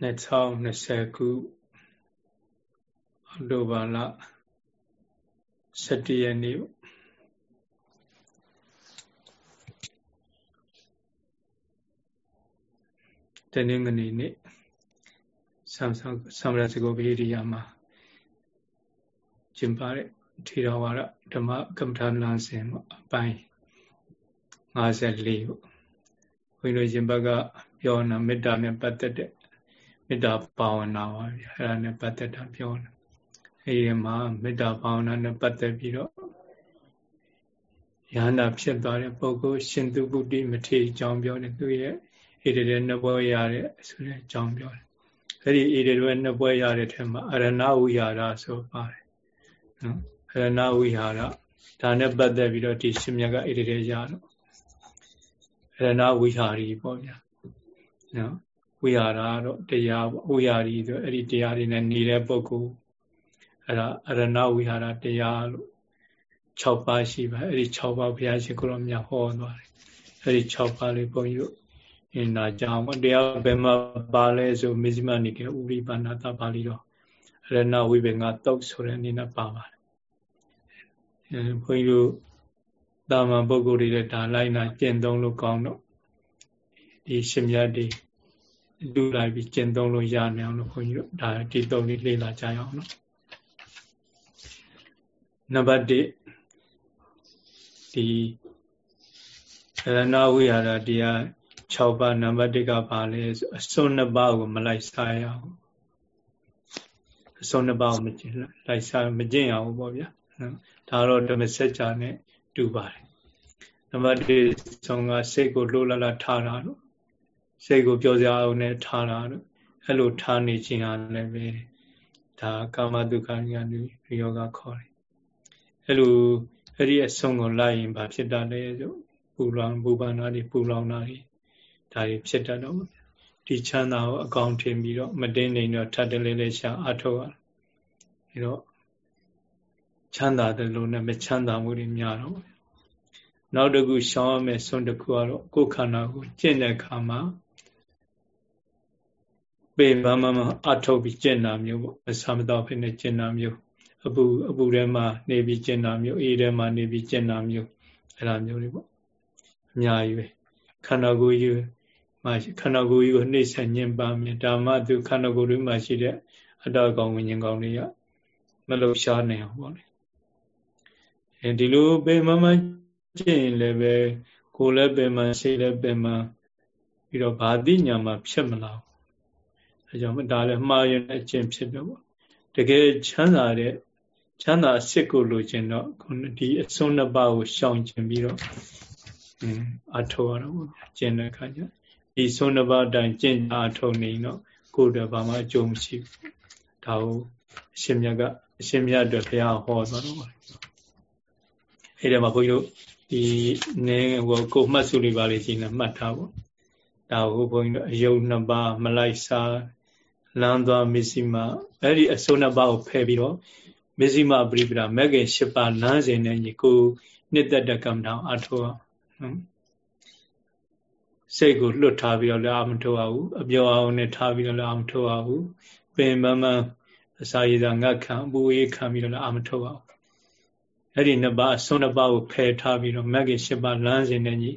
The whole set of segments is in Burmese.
2020ခုအောက်တိုဘာလ17ရက်နေ့တနင်္ဂနွေနေ့ဆမ်ဆမ်ဆမ်ရစကိုဗေဒီယာမှာကျင်းပတဲ့ထေရဝါဒဓမ္မကမ္မထာလမ်းစဉ်အပိုင်း54ပေါ့ဘုန်းကြီးတို့ရှင်ဘက်ကပြောနာမေတ္တာနဲ့ပတ်သက်တဲ့ မေတ္တာဘာဝနာပါဗျာအဲ့ဒါနဲ့ပတ်သက်တာပြောတယ်အဲဒီမှာမေတ္တာဘာဝနာနဲ့ပတ်သက်ပြီးတော့ယန္တာဖြစ်သွားတဲ့ပုဂ္ဂိုလ်ရှင်သူပုတ္တိမထေရအကြောင်းပြောတယ်သူရဲ့ဣတိတဲ့နှစ်ပွဲရတဲ့ဆိုတဲ့အကြောင်းပြောတယ်အဲ့ဒီဣတိတဲ့နှစ်ပွဲရတဲ့ထဲမှာအရဏဝိဟာရဆိုပါတယ်နော်အရဏဝိဟာရဒါနဲ့ပတ်သက်ပြီးတော့ဒီရှင်မြတ်ကဣတိတဲ့ရတော့အရဏဝိဟာရီပေါ့ဗျာနော် ဝိဟာရတော့တရားဝိဟာရီဆိုအဲ့ဒီတရားတွေနဲ့နေတဲ့ပုဂ္ဂိုလ်အဲ့ဒါအရဏဝိဟာရတရားလို့6ပါးရှိပါအဲ့ဒီ6ပါးဘုရားရှင်ကိုရောမြတ်ဟောသွားတယ်အဲ့ဒီ6ပါးလေးဘုန်းကြီးတို့အင်းနာကြောင့်တရားဘယ်မှာပါလဲဆိုမေဇိမနိကေဥရိပါဏတပါဠိတော်အရဏဝိဘေငါတုတ်ဆိုတဲ့အနေနဲ့ပါပါတယ်အဲဘုန်းကြီးတို့တာမန်ပုဂ္ဂိုလ်တွေဒါလိုက်နာကျင့်သုံးလို့ကောင်းတော့ဒီရှင်မြတ်တွေ လူလိုက်ပြီးကျင့်သုံးလို့ရနိုင်အောင်လို့ခွန်ကြီးတို့ဒါဒီသုံးလေးလေ့လာကြရအောင်နော်နံပါတ်1ဒီရဏဝိဟာရတရား6ပါးနံပါတ်1ကပါလဲဆိုအစွန်းနှစ်ပါးကိုမလိုက်စားရအောင်အစွန်းနှစ်ပါးကိုမကျင့်လိုက်စားမကျင့်ရအောင်ပေါ့ဗျာဒါတော့ဓမ္မစကြာနဲ့တူပါတယ်နံပါတ်1ဆုံးကစိတ်ကိုလှုပ်လှလထားတာတော့ စိတ်ကိုပြောစရာအောင်နဲ့ထားတာတော့အဲ့လိုထားနေခြင်းဟာလည်းပဲဒါကာမတုခဉာဏ်ယောဂခေါ်တယ်အဲ့လိုအဲ့ဒီအဆုံးကိုလိုက်ရင်ဘာဖြစ်တာလဲဆိုပူလောင်ပူပန်တာတွေပူလောင်တာတွေဒါတွေဖြစ်တတ်တော့ဒီချမ်းသာကိုအကောင်ထင်ပြီးတော့မတင်းနေတော့ထပ်တလဲလဲရှာအထောက်ရအဲ့တော့ချမ်းသာတယ်လို့နဲ့မချမ်းသာမှုတွေများတော့နောက်တစ်ခုရှောင်းရမယ်ဆုံးတစ်ခုကတော့ကိုယ်ခန္ဓာကိုကျင့်တဲ့အခါမှာ ပေမမမအထုတ်ပြီးကျင့်တာမျိုးပေါ့မဆမတော့ဖြစ်နေကျင့်တာမျိုးအပူအပူထဲမှာနေပြီးကျင့်တာမျိုးအေးထဲမှာနေပြီးကျင့်တာမျိုးအဲ့လိုမျိုးတွေပေါ့အများကြီးပဲခန္ဓာကိုယ်ကြီးမှာခန္ဓာကိုယ်ကြီးကိုနှိမ့်ဆက်ညင်ပါမယ်ဒါမှသူခန္ဓာကိုယ်တွေမှာရှိတဲ့အတ္တကောင်ဝิญဉ်ကောင်တွေကမလုံရှားနိုင်အောင်ပေါ့လေအဲဒီလိုပေမမကျင့်ရင်လည်းပဲကိုယ်လည်းပင်မစိတ်လည်းပင်မပြီးတော့ဘာတိညာမှာဖြစ်မလာဘူး အဲကြောင့်ဒါလည်းမှားရင်အကျင့်ဖြစ်တယ်ပေါ့တကယ်ချမ်းသာတဲ့ချမ်းသာစစ်ကိုလိုချင်တော့ဒီအစွန်းနှစ်ပါးကိုရှောင်ကျင်ပြီးတော့အထောက်ရတော့ဗျာကျင့်တဲ့အခါကျဒီစွန်းနှစ်ပါးအတိုင်းကျင့်အထောက်နေတော့ကိုယ်တော့ဘာမှအကျိုးမရှိဘူးဒါကိုအရှင်မြတ်ကအရှင်မြတ်အတွက်ဘုရားဟောသွားတော့အဲ့ဒီမှာဘုန်းကြီးတို့ဒီနင်းဟိုကိုမှတ်စုလေးပါလေးရှိနေမှတ်ထားပေါ့ဒါကိုဘုန်းကြီးတို့အယုံနှစ်ပါးမလိုက်စား လမ်းသွားမစ္စည်းမအဲ့ဒီအစုံနှစ်ပါးကိုဖယ်ပြီးတော့မစ္စည်းမပရိပဒမဂ္ဂင်၈ပါးလမ်းစဉ်နဲ့ညီကိုနှစ်သက်တဲ့ကမ္မထောင်အထောက်နော်စိတ်ကိုလွတ်ထားပြီးတော့လည်းအာမထုတ်ရဘူးအပြောအောင်နဲ့ထားပြီးတော့လည်းအာမထုတ်ရဘူးပင်မမအစာရည်သာငတ်ခံပူအေးခံပြီးတော့လည်းအာမထုတ်ရဘူးအဲ့ဒီနှစ်ပါးအစွန်းနှစ်ပါးကိုဖယ်ထားပြီးတော့မဂ္ဂင်၈ပါးလမ်းစဉ်နဲ့ညီ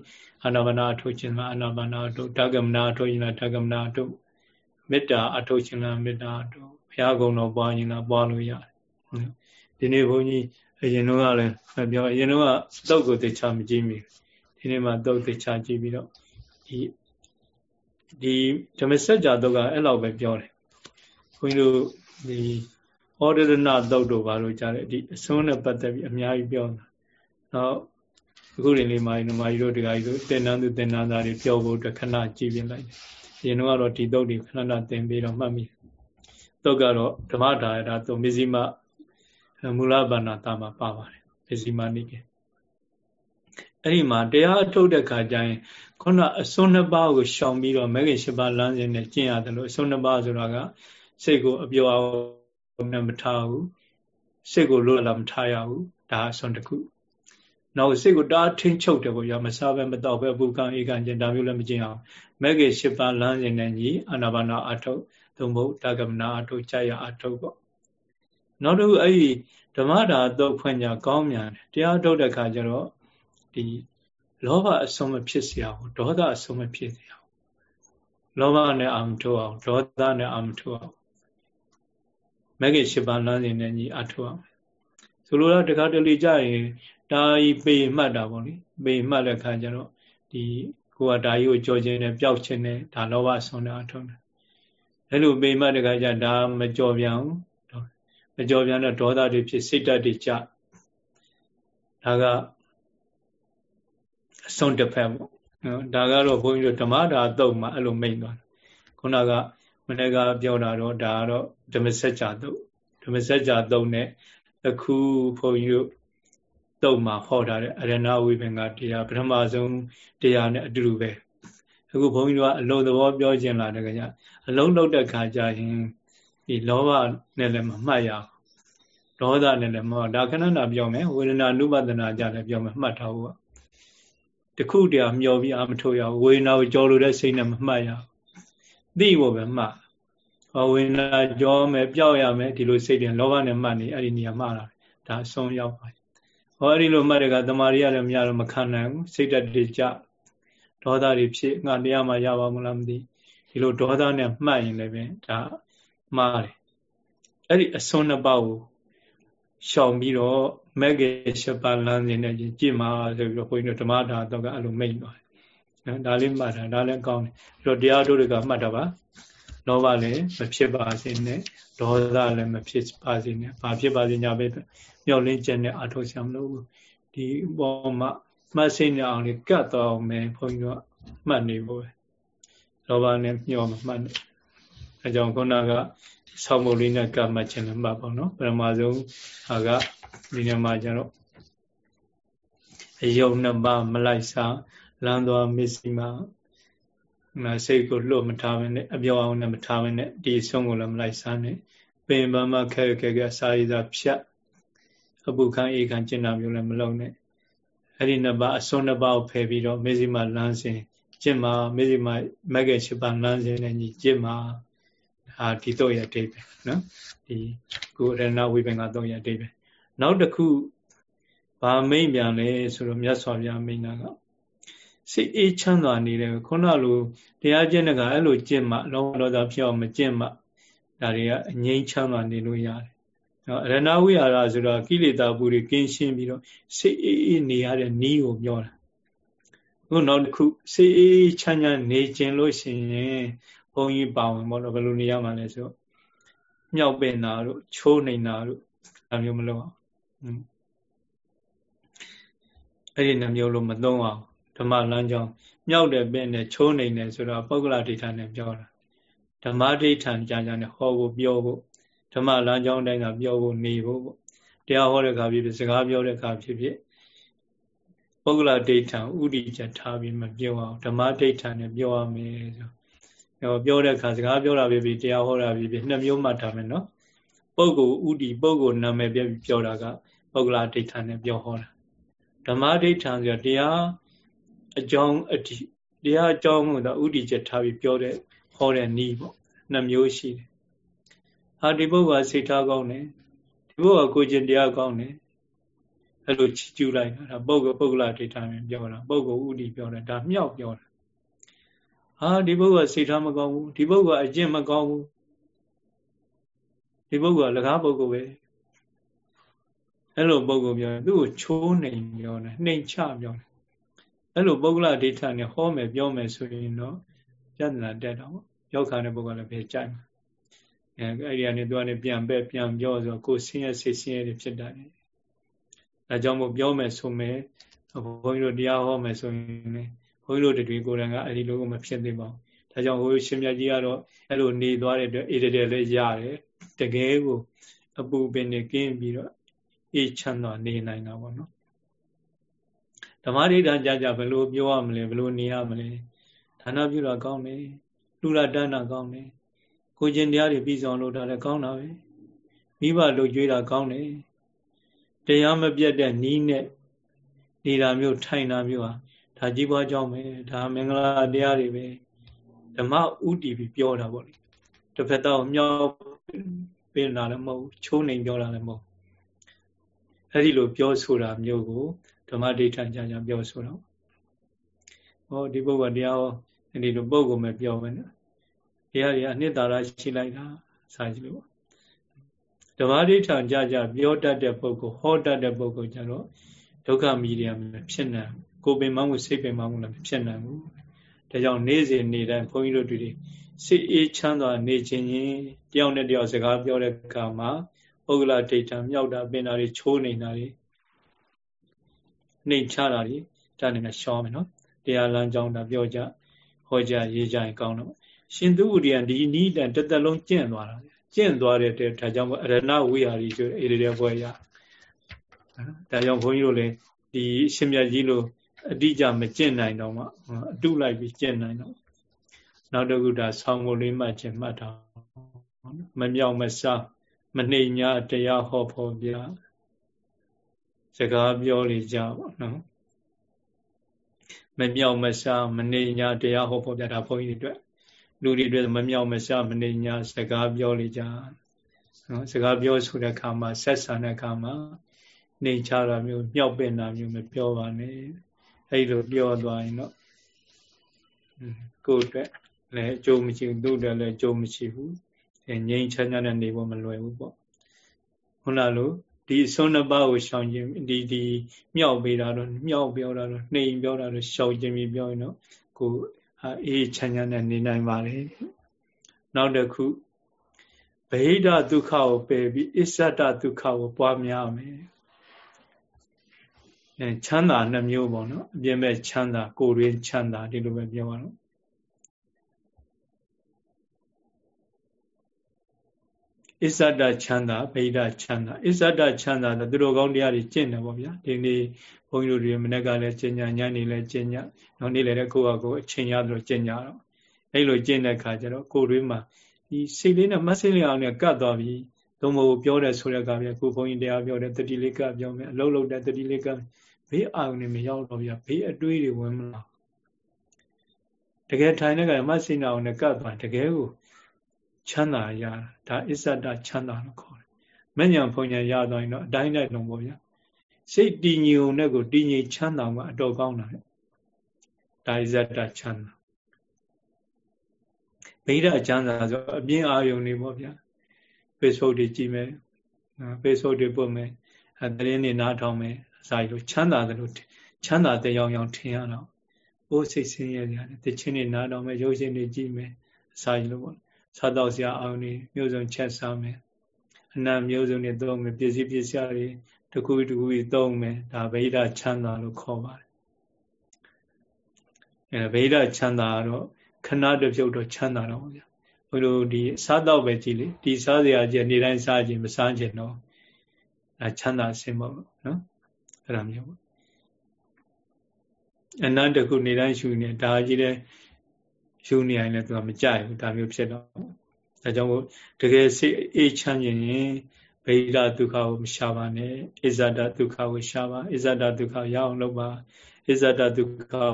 အာနာပါနာအထုတ်ခြင်းလားအာနာပါနာအထုတ်ဓကမနာအထုတ်ခြင်းလားဓကမနာအထုတ် မေတ္တာအထုတ်ခြင်းလားမေတ္တာအထုတ်ဘုရားကုံတော်ပွားခြင်းလားပွားလို့ရတယ်ဒီနေ့ဘုန်းကြီးအရင်တော့ကလည်းပြောအရင်တော့ကတုတ်ကိုသိချာမကြည့်မိဒီနေ့မှတုတ်သိချာကြည့်ပြီးတော့ဒီဒီဓမ္မစကြာတုတ်ကအဲ့လောက်ပဲပြောတယ်ဘုန်းကြီးတို့ဒီဩဒရဏတုတ်တို့ဘာလို့ကြားတယ်ဒီအစွန်းနဲ့ပတ်သက်ပြီးအများကြီးပြောတာနောက်အခုရင်လေးမာကြီးတို့မာကြီးတို့တခါကြီးတို့တင်နန်းသူတင်နန်းသားတွေပြောဖို့အတွက်ခဏကြည့်ပြလိုက်တယ်အ ရင်တော့ဒီတုတ်တွေခဏခဏသင်ပြီးတော့မှတ်မိတုတ်ကတော့ဓမ္မဒါရတာသူမစ္စည်းမမူလဘာနာတာမှာပါပါတယ်မစ္စည်းမနိကေအဲ့ဒီမှာတရားအထုတ်တဲ့ခါကျရင်ခုနအစွန်းနှစ်ပါးကိုရှောင်ပြီးတော့မဂ္ဂင်၈ပါးလမ်းစဉ်နဲ့ကျင့်ရတယ်လို့အစွန်းနှစ်ပါးဆိုတာကစိတ်ကိုအပြောအောင်နဲ့မထားဘူးစိတ်ကိုလွတ်လာမထားရဘူးဒါအစွန်းတစ်ခု နောက်စိတ်ကိုတားထိန်ချုပ်တယ်ပေါ့ဗျာမစားပဲမတော့ပဲဘူကံဧကံကျင်ဒါမျိုးလည်းမကျင်အောင်မဂ္ဂင်၈ပါးလမ်းစဉ်နဲ့ညီအာနာပါနာအထုတ်သုံးဖို့တာကမနာအထုတ်ကြာရအထုတ်ပေါ့နောက်တစ်ခုအဲ့ဒီဓမ္မတာတုတ်ဖွင့်ကြကောင်းမြန်တယ်တရားထုတ်တဲ့ခါကျတော့ဒီလောဘအဆုံးမဖြစ်စေအောင်ဒေါသအဆုံးမဖြစ်စေအောင်လောဘနဲ့အာမထုတ်အောင်ဒေါသနဲ့အာမထုတ်အောင်မဂ္ဂင်၈ပါးလမ်းစဉ်နဲ့ညီအထုတ်အောင်ဆိုလိုတာတခါတလေကြာရင် ဒါကြီးပေမှတ်တာပေါ့လေပေမှတ်တဲ့ခါကျတော့ဒီကိုကဒါကြီးကိုကြောခြင်းနဲ့ပျောက်ခြင်းနဲ့ဒါလောဘဆုံးတာအထုံးတယ်အဲ့လိုပေမှတ်တဲ့ခါကျဒါမကြော်ပြန်ဘူးမကြော်ပြန်တော့ဒေါသတွေဖြစ်စိတ်ဓာတ်တွေကြဒါကအဆုံးတစ်ဖက်ပေါ့နော်ဒါကတော့ဘုန်းကြီးတို့ဓမ္မဒါတုတ်မှာအဲ့လိုမိန်သွားတယ်ခုနကမနေ့ကပြောတာတော့ဒါကတော့ဓမ္မစကြာတုတ်ဓမ္မစကြာတုတ်နဲ့အခုဘုန်းကြီးတို့ တုတ်မှာဟောထားတဲ့အရဏဝိပင်္ဂတရားပထမဆုံးတရားနဲ့အတူတူပဲအခုဘုန်းကြီးတို့ကအလုံးသဘောပြောခြင်းလာတဲ့ကြအလုံးလောက်တဲ့ခါကျရင်ဒီလောဘနဲ့လည်းမမှတ်ရဘူးဒေါသနဲ့လည်းမဟုတ်ဒါခဏနာပြောမယ်ဝေဒနာနုပဒနာကြလည်းပြောမယ်မှတ်ထားဖို့တခုတည်းမျောပြီးအာမထုတ်ရဘူးဝေဒနာကိုကြောလို့တဲ့စိတ်နဲ့မမှတ်ရဘူးသိဖို့ပဲမှတ်ဟောဝေဒနာကြောမယ်ပျောက်ရမယ်ဒီလိုစိတ်တွေလောဘနဲ့မှတ်နေအဲ့ဒီနေရာမှတ်တာဒါအဆုံးရောက်ပါ ဟောအဲ့ဒီလိုမှတ်တဲ့ကတမာရီရလည်းမရတော့မခံနိုင်ဘူးစိတ်တက်တွေကြဒေါသတွေဖြစ်ငါတရားမှရပါမလားမသိဒီလိုဒေါသနဲ့မှတ်ရင်လည်းပဲဒါမှားတယ်အဲ့ဒီအစွန်းနှစ်ပါးကိုရှောင်ပြီးတော့မက်ကေရှပါလမ်းနေနဲ့ကြည့်မှာဆိုပြီးတော့ဘုန်းကြီးတို့ဓမ္မတာတော့ကအဲ့လိုမိတ်သွားတယ်နော်ဒါလေးမှတ်တာဒါလည်းကောင်းတယ်ပြီးတော့တရားတို့တွေကမှတ်တာပါလောဘလည်းမဖြစ်ပါစေနဲ့ဒေါသလည်းမဖြစ်ပါစေနဲ့ဘာဖြစ်ပါစေညာပဲ မျောလင်းချက်နဲ့အထောက်ဆံမလို့ဒီပေါ်မှာမှတ်စိနေအောင်လေးကတ်တော့မယ်ဘုန်းကြီးတို့မှတ်နေဖို့ပဲလောဘနဲ့မျောမမှတ်နဲ့အဲကြောင့်ခုနကဆောင်းမုတ်လေးနဲ့ကတ်မှတ်ခြင်းလည်းမှတ်ပါနော်ပထမဆုံးဟာကဒီနေ့မှာကျတော့အယုံနှစ်ပါးမလိုက်စားလမ်းသွားမစ္စည်းမှာမစိတ်ကိုလွတ်မထားဘဲနဲ့အပြောင်းအောင်နဲ့မထားဘဲနဲ့ဒီဆုံးကိုလည်းမလိုက်စားနဲ့ပင်ပန်းမခဲခဲခဲစာရည်သာဖြတ် အပုခံအေခံကျင့်တာမျိုးလည်းမလုပ်နဲ့အဲ့ဒီနှစ်ပါးအစွန်းနှစ်ပါးကိုဖယ်ပြီးတော့မေဇိမလမ်းစဉ်ကျင့်မှာမေဇိမမဂ္ဂရှိပါလမ်းစဉ်နဲ့ညီကျင့်မှာအာဒီတော့ရအတိတ်ပဲနော်ဒီကိုရဏဝိပင်ကတော့ရအတိတ်ပဲနောက်တစ်ခုဗာမိတ်ပြန်လဲဆိုတော့မြတ်စွာဘုရားမိန်တာကစိတ်အေးချမ်းသာနေတယ်ခုနလိုတရားကျင့်တဲ့ကအဲ့လိုကျင့်မှလောဘဒေါသဖြစ်အောင်မကျင့်မှဒါတွေကအငြိမ်းချမ်းသာနေလို့ရတယ် နော်အရဏဝိဟာရဆိုတော့ကိလေသာပူတွေကင်းရှင်းပြီးတော့စိတ်အေးအေးနေရတဲ့နီးကိုပြောတာခုနောက်တစ်ခုစိတ်အေးချမ်းချမ်းနေခြင်းလို့ရှိရင်ဘုန်းကြီးပါဝင်ပေါ့နော်ဘယ်လိုနေရမှာလဲဆိုမြောက်ပင်တာတို့ချိုးနေတာတို့ဒါမျိုးမလုပ်အောင်အဲ့ဒီနှမျိုးလို့မသုံးအောင်ဓမ္မလမ်းကြောင်းမြောက်တဲ့ပင်နဲ့ချိုးနေတယ်ဆိုတော့ပုဂ္ဂလဒိဋ္ဌာနဲ့ပြောတာဓမ္မဒိဋ္ဌာကြာကြာနဲ့ဟောဖို့ပြောဖို့ ဓမ္မလမ်းကြောင်းတိုင်းကပြောဖို့နေဖို့ပေါ့တရားဟောတဲ့အခါဖြစ်ဖြစ်စကားပြောတဲ့အခါဖြစ်ဖြစ်ပုဂ္ဂလဒိဋ္ဌာဥဒိချက်ထားပြီးမပြောအောင်ဓမ္မဒိဋ္ဌာနဲ့ပြောရမယ်ဆိုတော့ပြောတဲ့အခါစကားပြောတာဖြစ်ဖြစ်တရားဟောတာဖြစ်ဖြစ်နှစ်မျိုးမှတ်ထားမယ်နော်ပုဂ္ဂိုလ်ဥဒိပုဂ္ဂိုလ်နာမည်ပြပြောတာကပုဂ္ဂလဒိဋ္ဌာနဲ့ပြောဟောတာဓမ္မဒိဋ္ဌာဆိုတရားအကြောင်းအတိတရားအကြောင်းကိုတော့ဥဒိချက်ထားပြီးပြောတဲ့ဟောတဲ့နည်းပေါ့နှစ်မျိုးရှိတယ် ဟာဒီပုဂ္ဂိုလ်စိတ်ထားကောင်းတယ်ဒီပုဂ္ဂိုလ်ကိုကျင်တရားကောင်းတယ်အဲ့လိုချီးကျူးလိုက်တာပုဂ္ဂိုလ်ပုဂ္ဂလဒိဋ္ဌာနဲ့ပြောတာပုဂ္ဂိုလ်ဥဒိပြောတာဒါမြောက်ပြောတာဟာဒီပုဂ္ဂိုလ်စိတ်ထားမကောင်းဘူးဒီပုဂ္ဂိုလ်အကျင့်မကောင်းဘူးဒီပုဂ္ဂိုလ်ကလကားပုဂ္ဂိုလ်ပဲအဲ့လိုပုဂ္ဂိုလ်ပြောရင်သူ့ကိုချိုးနှိမ်ပြောတယ်နှိမ်ချပြောတယ်အဲ့လိုပုဂ္ဂလဒိဋ္ဌာနဲ့ဟောမယ်ပြောမယ်ဆိုရင်တော့ပြဿနာတက်တော့ရောက်ခါတဲ့ပုဂ္ဂိုလ်လည်းပဲကြိုက်မှာ အဲအဲ့ဒီကနေသူကနေပြန်ပဲပြန်ပြောဆိုကိုဆင်းရဲစိတ်ဆင်းရဲတွေဖြစ်တာလေဒါကြောင့်မို့ပြောမယ်ဆိုမယ်ဘုန်းကြီးတို့တရားဟောမယ်ဆိုရင်လေဘုန်းကြီးတို့တွေကိုယ်တိုင်ကအဲ့ဒီလိုမဖြစ်သေးပါဘူးဒါကြောင့်ဟိုရှင်မြတ်ကြီးကတော့အဲ့လိုနေသွားတဲ့အတွက်အေးတဲ့လေးရတယ်တကယ်ကိုအပူပင်နေကင်းပြီးတော့အေးချမ်းသာနေနိုင်တာပေါ့နော်ဓမ္မဒိဋ္ဌာကြကြဘယ်လိုပြောရမလဲဘယ်လိုနေရမလဲဒါနပြုတာကောင်းတယ်လူရတန်းတာကောင်းတယ် ကိုကျင်တရားတွေပြီးဆောင်လုပ်တာလည်းကောင်းတာပဲမိဘလှုပ်ကြွေးတာကောင်းတယ်တရားမပြတ်တဲ့နီးနဲ့နေတာမျိုးထိုင်တာမျိုးဟာဒါကြီးပွားကြောင်းပဲဒါမင်္ဂလာတရားတွေပဲဓမ္မဥတီပြီးပြောတာပေါ့လေတစ်ဖက်တော့မြောက်ပြင်လာလည်းမဟုတ်ချိုးနေပြောတာလည်းမဟုတ်အဲ့ဒီလိုပြောဆိုတာမျိုးကိုဓမ္မဒိဋ္ဌာကြကြပြောဆိုတော့ဟောဒီပုဂ္ဂိုလ်တရားဟောဒီလိုပုဂ္ဂိုလ်မဲ့ပြောမယ်နော် တရားတွေအနှစ်သာရရှိလိုက်တာစာကြည့်လို့ဓမ္မဒိဋ္ဌာကြကြပြောတတ်တဲ့ပုဂ္ဂိုလ်ဟောတတ်တဲ့ပုဂ္ဂိုလ်ကြတော့ဒုက္ခမီဒီယာမဖြစ်နိုင်ကိုပင်မမှုစိတ်ပင်မမှုလည်းမဖြစ်နိုင်ဘူးဒါကြောင့်နေ့စဉ်နေ့တိုင်းဘုန်းကြီးတို့တွေစိတ်အေးချမ်းသာနေခြင်းချင်းတယောက်နဲ့တယောက်စကားပြောတဲ့အခါမှာပုဂ္ဂလဒိဋ္ဌာမြောက်တာပင်တာတွေချိုးနေတာတွေနှိမ်ချတာတွေဒါနဲ့ရှောင်းမယ်နော်တရားလမ်းကြောင်းတာပြောကြဟောကြရေးကြရင်ကောင်းတော့ ရှင်သူဥဒိယဒီနီးတန်တစ်သက်လုံးကျင့်သွားတာကျင့်သွားတဲ့ဒါကြောင့်အရဏဝိဟာရီဆိုအေရတဲ့ဘွယ်ရဒါကြောင့်ဘုန်းကြီးတို့လည်းဒီရှင်မြတ်ကြီးလိုအတိအကျမကျင့်နိုင်တော့မှအတုလိုက်ပြီးကျင့်နိုင်တော့နောက်တစ်ခုဒါဆောင်းဖို့လေးမှခြင်းမှတ်တာမမြောက်မဆာမနှိမ်ညာတရားဟောဖို့ပြစကားပြောလေကြပါနော်မမြောက်မဆာမနှိမ်ညာတရားဟောဖို့ပြတာဘုန်းကြီးတွေအတွက် လူတွေအတွက်မမြောက်မဆာမနှိမ်ညာစကားပြောလေကြနော်စကားပြောဆိုတဲ့အခါမှာဆက်ဆံတဲ့အခါမှာနှိမ်ချတာမျိုးမြောက်ပင်တာမျိုးမပြောပါနဲ့အဲ့လိုပြောသွားရင်တော့ကိုယ့်အတွက်လည်းအကျိုးမရှိဘူးသူ့အတွက်လည်းအကျိုးမရှိဘူးငြိမ်းချမ်းချမ်းနဲ့နေဖို့မလွယ်ဘူးပေါ့ခုနလိုဒီအစွန်းနှစ်ပါးကိုရှောင်ခြင်းဒီဒီမြောက်ပေးတာတော့မြောက်ပြောတာတော့နှိမ်ပြောတာတော့ရှောင်ခြင်းပြီးပြောရင်တော့ကို အေးချမ်းချမ်းနဲ့နေနိုင်ပါလေနောက်တစ်ခုဗဟိတဒုက္ခကိုပယ်ပြီးအစ္ဆဒဒုက္ခကိုပွားများမယ်အဲချမ်းသာနှမျိုးပေါ့နော်အပြင်မဲ့ချမ်းသာကိုယ်ရင်းချမ်းသာဒီလိုပဲပြောရအောင် အစ္ဆဒချမ်းသာဗိဒချမ်းသာအစ္ဆဒချမ်းသာတော့သူတို့ကောင်းတရားတွေကျင့်တယ်ပေါ့ဗျာဒီနေ့ဘုန်းကြီးတို့တွေမနေ့ကလည်းကျင့်ညာညနေလည်းကျင့်ညာနောက်နေ့လည်းကိုယ့်ဟာကိုယ်အချိန်ရသလိုကျင့်ညာတော့အဲ့လိုကျင့်တဲ့ခါကျတော့ကိုယ်တွေမှာဒီစိတ်လေးနဲ့မစိတ်လေးအောင်နဲ့ကတ်သွားပြီသုံးဖို့ပြောတယ်ဆိုတဲ့ကပြကိုဘုန်းကြီးတရားပြောတယ်တတိလေးကပြောမယ်အလုံးလုံးတဲ့တတိလေးကဘေးအာရုံနဲ့မရောက်တော့ဗျာဘေးအတွေးတွေဝင်မလာတကယ်ထိုင်တဲ့ကမစိတ်နာအောင်နဲ့ကတ်သွားတကယ်ကို ချမ်းသာရတာဒါအစ္ဆဒချမ်းသာလို့ခေါ်တယ်။မဉ္ဇဉ်ဘုံညာရသွားရင်တော့အတိုင်းလိုက်လုံးပေါ့ဗျာ။စိတ်တည်ငြိမ်ုံနဲ့ကိုတည်ငြိမ်ချမ်းသာမှအတော်ကောင်းတာလေ။ဒါအစ္ဆဒချမ်းသာ။ဗိဓာချမ်းသာဆိုအပြင်းအာယုန်နေပေါ့ဗျာ။ Facebook တွေကြည့်မယ်။ Facebook တွေပို့မယ်။အဲသတင်းတွေနားထောင်မယ်။အစာရီလို့ချမ်းသာတယ်လို့ချမ်းသာတဲ့ရောင်ရောင်ထင်ရတော့။အိုးစိတ်ဆင်းရဲကြတယ်။တခြင်းတွေနားထောင်မယ်။ရုပ်ရှင်တွေကြည့်မယ်။အစာရီလို့ပေါ့ စားတော့စရာအောင်နေမျိုးစုံချက်စားမယ်အနံမျိုးစုံတွေသုံးမယ်ပစ္စည်းပစ္စည်းတွေတခုတခုကြီးသုံးမယ်ဒါဗိဓာချမ်းသာလို့ခေါ်ပါတယ်အဲဗိဓာချမ်းသာတော့ခဏတစ်ပြုတ်တော့ချမ်းသာတော့ဗျာဘုလိုဒီစားတော့ပဲကြည့်လေဒီစားစရာကြီးနေတိုင်းစားခြင်းမစားခြင်းတော့အဲချမ်းသာစင်ပေါ့နော်အဲ့လိုမျိုးအနန္တခုနေတိုင်းရှုနေဒါကြီးတဲ့ ရှုနေရင်လည်းသူကမကြိုက်ဘူးဒါမျိုးဖြစ်တော့ဒါကြောင့်မို့တကယ်စိတ်အေးချမ်းရင်ဗေဒဒုက္ခကိုမရှာပါနဲ့အစ္ဆဒဒုက္ခကိုရှာပါအစ္ဆဒဒုက္ခရအောင်လုပ်ပါအစ္ဆဒဒုက္ခကို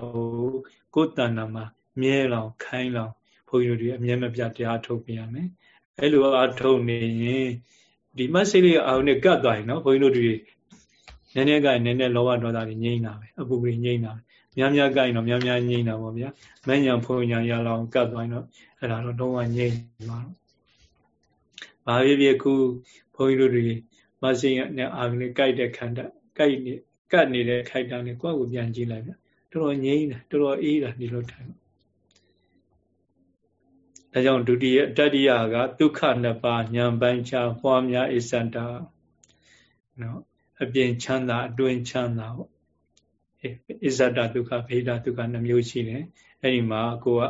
ကိုယ်တဏ္ဍာမှာမြဲလောင်ခိုင်းလောင်ဘုန်းကြီးတို့အမြဲမပြတရားထုတ်ပြရမယ်အဲ့လိုအထုတ်နေရင်ဒီမဆိတ်လေးအောင်နဲ့ကတ်သွားရင်နော်ဘုန်းကြီးတို့တွေနည်းနည်းကနည်းနည်းလောဘဒေါသတွေငြိမ့်တာပဲအပူတွေငြိမ့်တာပဲ များများကြိုက်တော့များများငြိမ့်တာပေါ့ဗျာမညံဖုန်ညာရလောင်ကတ်သွားရင်တော့အဲ့ဒါတော့တော့ငြိမ့်မှာတော့ဘာဖြစ်ဖြစ်ခုဘုန်းကြီးတို့တွေမဆင်းနဲ့အာရုံလေးကြိုက်တဲ့ခန္ဓာကြိုက်နေကတ်နေတဲ့ခိုက်တန်းလေးကိုယ့်ကိုပြန်ကြည့်လိုက်ဗျတော်တော်ငြိမ့်တာတော်တော်အေးတာဒီလိုထိုင်ဒါကြောင့်ဒုတိယတတိယကဒုက္ခနှစ်ပါးညာပိုင်းခြားပွားများဣစ္ဆန္တာနော်အပြင်ချမ်းသာအတွင်းချမ်းသာပေါ့ အစ္ဆဒဒုက္ခဗေဒဒုက္ခနှမျိုးရှိတယ်အဲ့ဒီမှာကိုက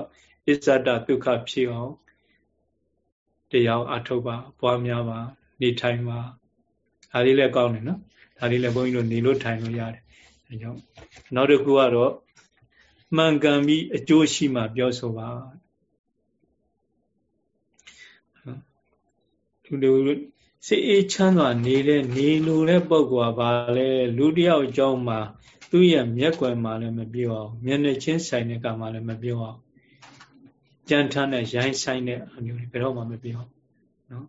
အစ္ဆဒဒုက္ခဖြစ်အောင်တရားအထုတ်ပါပွားများပါ နေထိုင်ပါဒါလေးလည်းကောင်းတယ်နော်ဒါလေးလည်းဘုန်းကြီးတို့နေလို့ထိုင်လို့ရတယ်အဲကြောင့်နောက်တစ်ခုကတော့မှန်ကန်ပြီးအကျိုးရှိမှပြောဆိုပါလူတွေစိတ်အေးချမ်းသာနေတဲ့နေလိုတဲ့ပုံကွာပါလေလူတယောက်အကြောင်းမှာ သူ့ရဲ့မျက်ကွယ်မှာလည်းမပြောအောင်မျက်နှာချင်းဆိုင်တဲ့ကမှာလည်းမပြောအောင်ကြံထမ်းတဲ့ရိုင်းဆိုင်တဲ့အမျိုးတွေဘယ်တော့မှမပြောအောင်နော်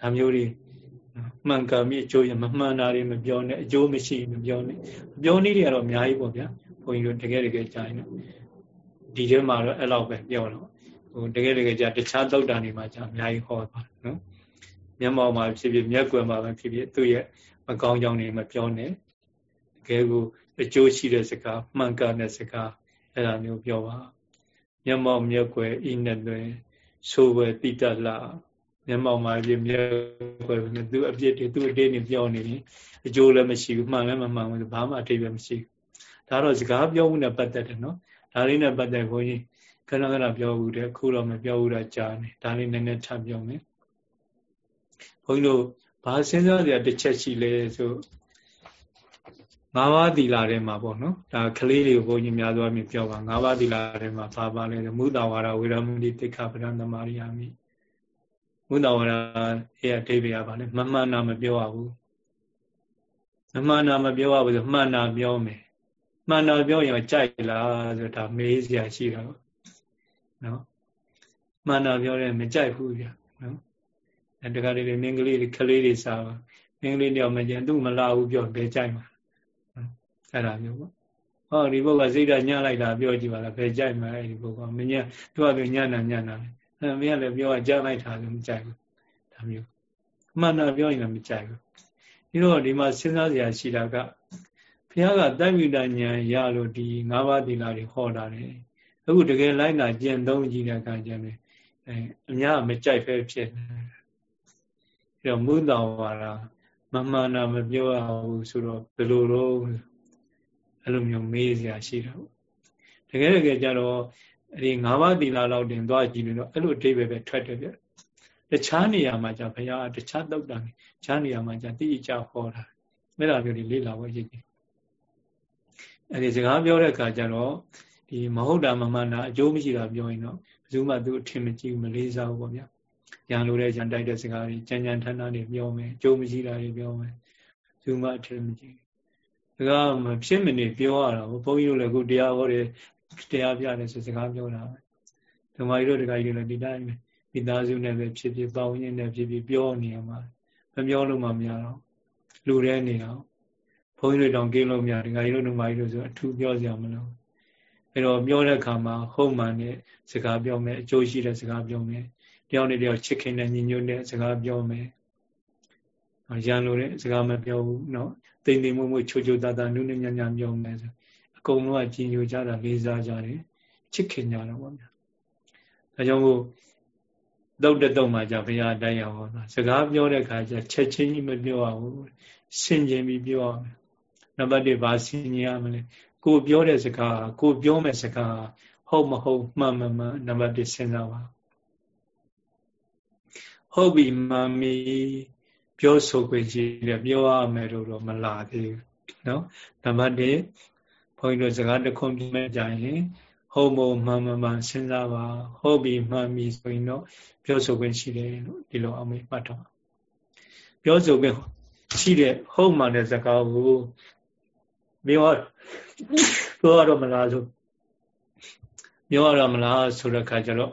ဒါမျိုးတွေမှန်ကန်မြအကျိုးရမမှန်တာတွေမပြောနဲ့အကျိုးမရှိမပြောနဲ့ပြောနည်းတွေကတော့အများကြီးပေါ့ဗျာဘုန်းကြီးတို့တကယ်တကယ်ကြားရင်ဒီထဲမှာတော့အဲ့လောက်ပဲပြောတော့ဟိုတကယ်တကယ်ကြားတခြားသုတ်တန်တွေမှာကြားအများကြီးဟောပါနော်မျက်မှောက်မှာဖြစ်ဖြစ်မျက်ကွယ်မှာပဲဖြစ်ဖြစ်သူ့ရဲ့မကောင်းကြောင်းတွေမပြောနဲ့တကယ်ကို အကျိုးရှိတဲ့စကားမှန်ကန်တဲ့စကားအဲ့ဒါမျိုးပြောပါမျက်မှောက်မျက်ကွယ်ဤနဲ့တွင်ဆိုးဝဲတိတတ်လာမျက်မှောက်မှာပြမျက်ကွယ်ပဲသူအပြစ်တွေသူအတေးတွေပြောနေရင်အကျိုးလည်းမရှိဘူးမှန်လည်းမမှန်ဘူးဘာမှအထိပ္ပယ်မရှိဘူးဒါတော့စကားပြောမှုနဲ့ပတ်သက်တယ်နော်ဒါလေးနဲ့ပတ်သက်ဘုန်းကြီးခဏခဏပြောဘူးတဲ့ခုတော့မပြောဘူးတာကြားနေဒါလေးနည်းနည်းထပ်ပြောမယ်ဘုန်းကြီးတို့ဘာစဉ်းစားစရာတစ်ချက်ရှိလဲဆို ငါးပါးသီလာထဲမှာပေါ့နော်ဒါကလေးတွေကိုဘုန်းကြီးများစွာမြင်ပြောပါငါးပါးသီလာထဲမှာဘာပါလဲမုဒဝါဒဝေရမဏိတိခပဒသမารယာမိမုဒဝါဒရဲ့အဓိပ္ပာယ်ကဘာလဲမမှန်တာမပြောရဘူးမမှန်တာမပြောရဘူးဆိုမှန်တာပြောမယ်မှန်တာပြောရင်ကြိုက်လားဆိုဒါမေးစရာရှိတာပေါ့နော်မှန်တာပြောတယ်မကြိုက်ဘူးဗျနော်အဲတခါတလေမင်းကလေးတွေကလေးတွေစားပါမင်းကလေးတယောက်မကျန်သူ့မလာဘူးပြောဘယ်ကြိုက်မှာ အဲ့ဒါမျိုးပေါ့ဟောဒီဘုကစိတ်ဓာတ်ညှလိုက်တာပြောကြည့်ပါလားဘယ်ကြိုက်မှာအဲ့ဒီဘုကမညသူကသူညနာညနာအဲမင်းကလည်းပြောကြားလိုက်တာလည်းမကြိုက်ဘူးဒါမျိုးမှန်တာပြောရင်လည်းမကြိုက်ဘူးဒီတော့ဒီမှာစဉ်းစားစရာရှိတာကဘုရားကတိုက်မိတာဉာဏ်ရလို့ဒီ၅ပါးသီလတွေဟောတာတယ်အခုတကယ်လိုက်တာကျင့်သုံးကြည့်တဲ့အခါကျရင်အဲအများမကြိုက်ပဲဖြစ်နေတယ်အဲတော့မုသောဝါဒမမှန်တာမပြောရဘူးဆိုတော့ဘယ်လိုတော့ အဲ့လိုမျိုးမေးစရာရှိတာပေါ့တကယ်တကယ်ကြတော့အဲ့ဒီ၅ပါးသီလလောက်တင်သွားကြည့်လို့တော့အဲ့လိုအဓိပ္ပာယ်ပဲထွက်တယ်ဗျတခြားနေရာမှာじゃဘုရားတခြားတောက်တာနေခြားနေရာမှာじゃတိကျဟောတာအဲ့ဒါမျိုးတွေလေ့လာဖို့ရည်ကြည်အဲ့ဒီစကားပြောတဲ့အခါကျတော့ဒီမဟုတ်တာမမှန်တာအကျိုးမရှိတာပြောရင်တော့ဘယ်သူမှသူအထင်မကြီးမလေးစားဘူးပေါ့ဗျာရန်လိုတဲ့ရန်တိုက်တဲ့စကားတွေကြံကြံထန်းထန်းတွေပြောမယ်အကျိုးမရှိတာတွေပြောမယ်ဘယ်သူမှအထင်မကြီး ဒါကမဖြစ်မနေပြောရတာဘုန်းကြီးတို့လည်းခုတရားဟောတယ်တရားပြတယ်ဆိုစကားပြောတာပဲဓမ္မကြီးတို့တခါကြီးတို့လည်းဒီတိုင်းပဲမိသားစုနဲ့ပဲဖြစ်ဖြစ်ပေါင်းရင်းနဲ့ဖြစ်ဖြစ်ပြောနေရမှာမပြောလို့မှမရတော့လူတဲ့နေအောင်ဘုန်းကြီးတို့တောင်ကင်းလို့မရဒကာကြီးတို့ဓမ္မကြီးတို့ဆိုအထူးပြောစရာမလိုအဲ့တော့ပြောတဲ့အခါမှာဟုတ်မှန်တဲ့စကားပြောမယ်အကျိုးရှိတဲ့စကားပြောမယ်တယောက်နဲ့တယောက်ချစ်ခင်တဲ့ညီညွတ်တဲ့စကားပြောမယ်ရန်လိုတဲ့စကားမပြောဘူးเนาะ တိမ်တိမ်မွေ့မွေ့ချိုချိုတာတာနုနုညံ့ညံ့ပြောမယ်ဆိုအကုန်လုံးကကြည်ညိုကြတာလေးစားကြတယ်ချစ်ခင်ကြတော့ဗောဗျာဒါကြောင့်မို့တုတ်တုတ်မှじゃဘုရားတိုင်းအောင်ဟောတာစကားပြောတဲ့အခါကျချက်ချင်းကြီးမပြောရဘူးဆင်ခြင်ပြီးပြောရမယ်နံပါတ်1ဘာဆင်ခြင်ရမလဲကိုပြောတဲ့စကားကိုပြောမဲ့စကားဟုတ်မဟုတ်မှန်မမှန်နံပါတ်1စဉ်းစားပါဟုတ်ပြီမှန် ပြီပြောဆိုခွင့်ရှိတယ်ပြောရမယ်လို့တော့မလာသေးဘူးနော်နံပါတ်1ဘုန်းကြီးတို့စကားတစ်ခွန်းပြမဲ့ကြရင်ဟုတ်မို့မှန်မှန်မှန်စဉ်းစားပါဟုတ်ပြီမှန်ပြီဆိုရင်တော့ပြောဆိုခွင့်ရှိတယ်လို့ဒီလိုအမေမှတ်တော့ပြောဆိုခွင့်ရှိတဲ့ဟုတ်မှန်တဲ့စကားကိုပြောပြောရတော့မလားဆိုပြောရတော့မလားဆိုတဲ့အခါကျတော့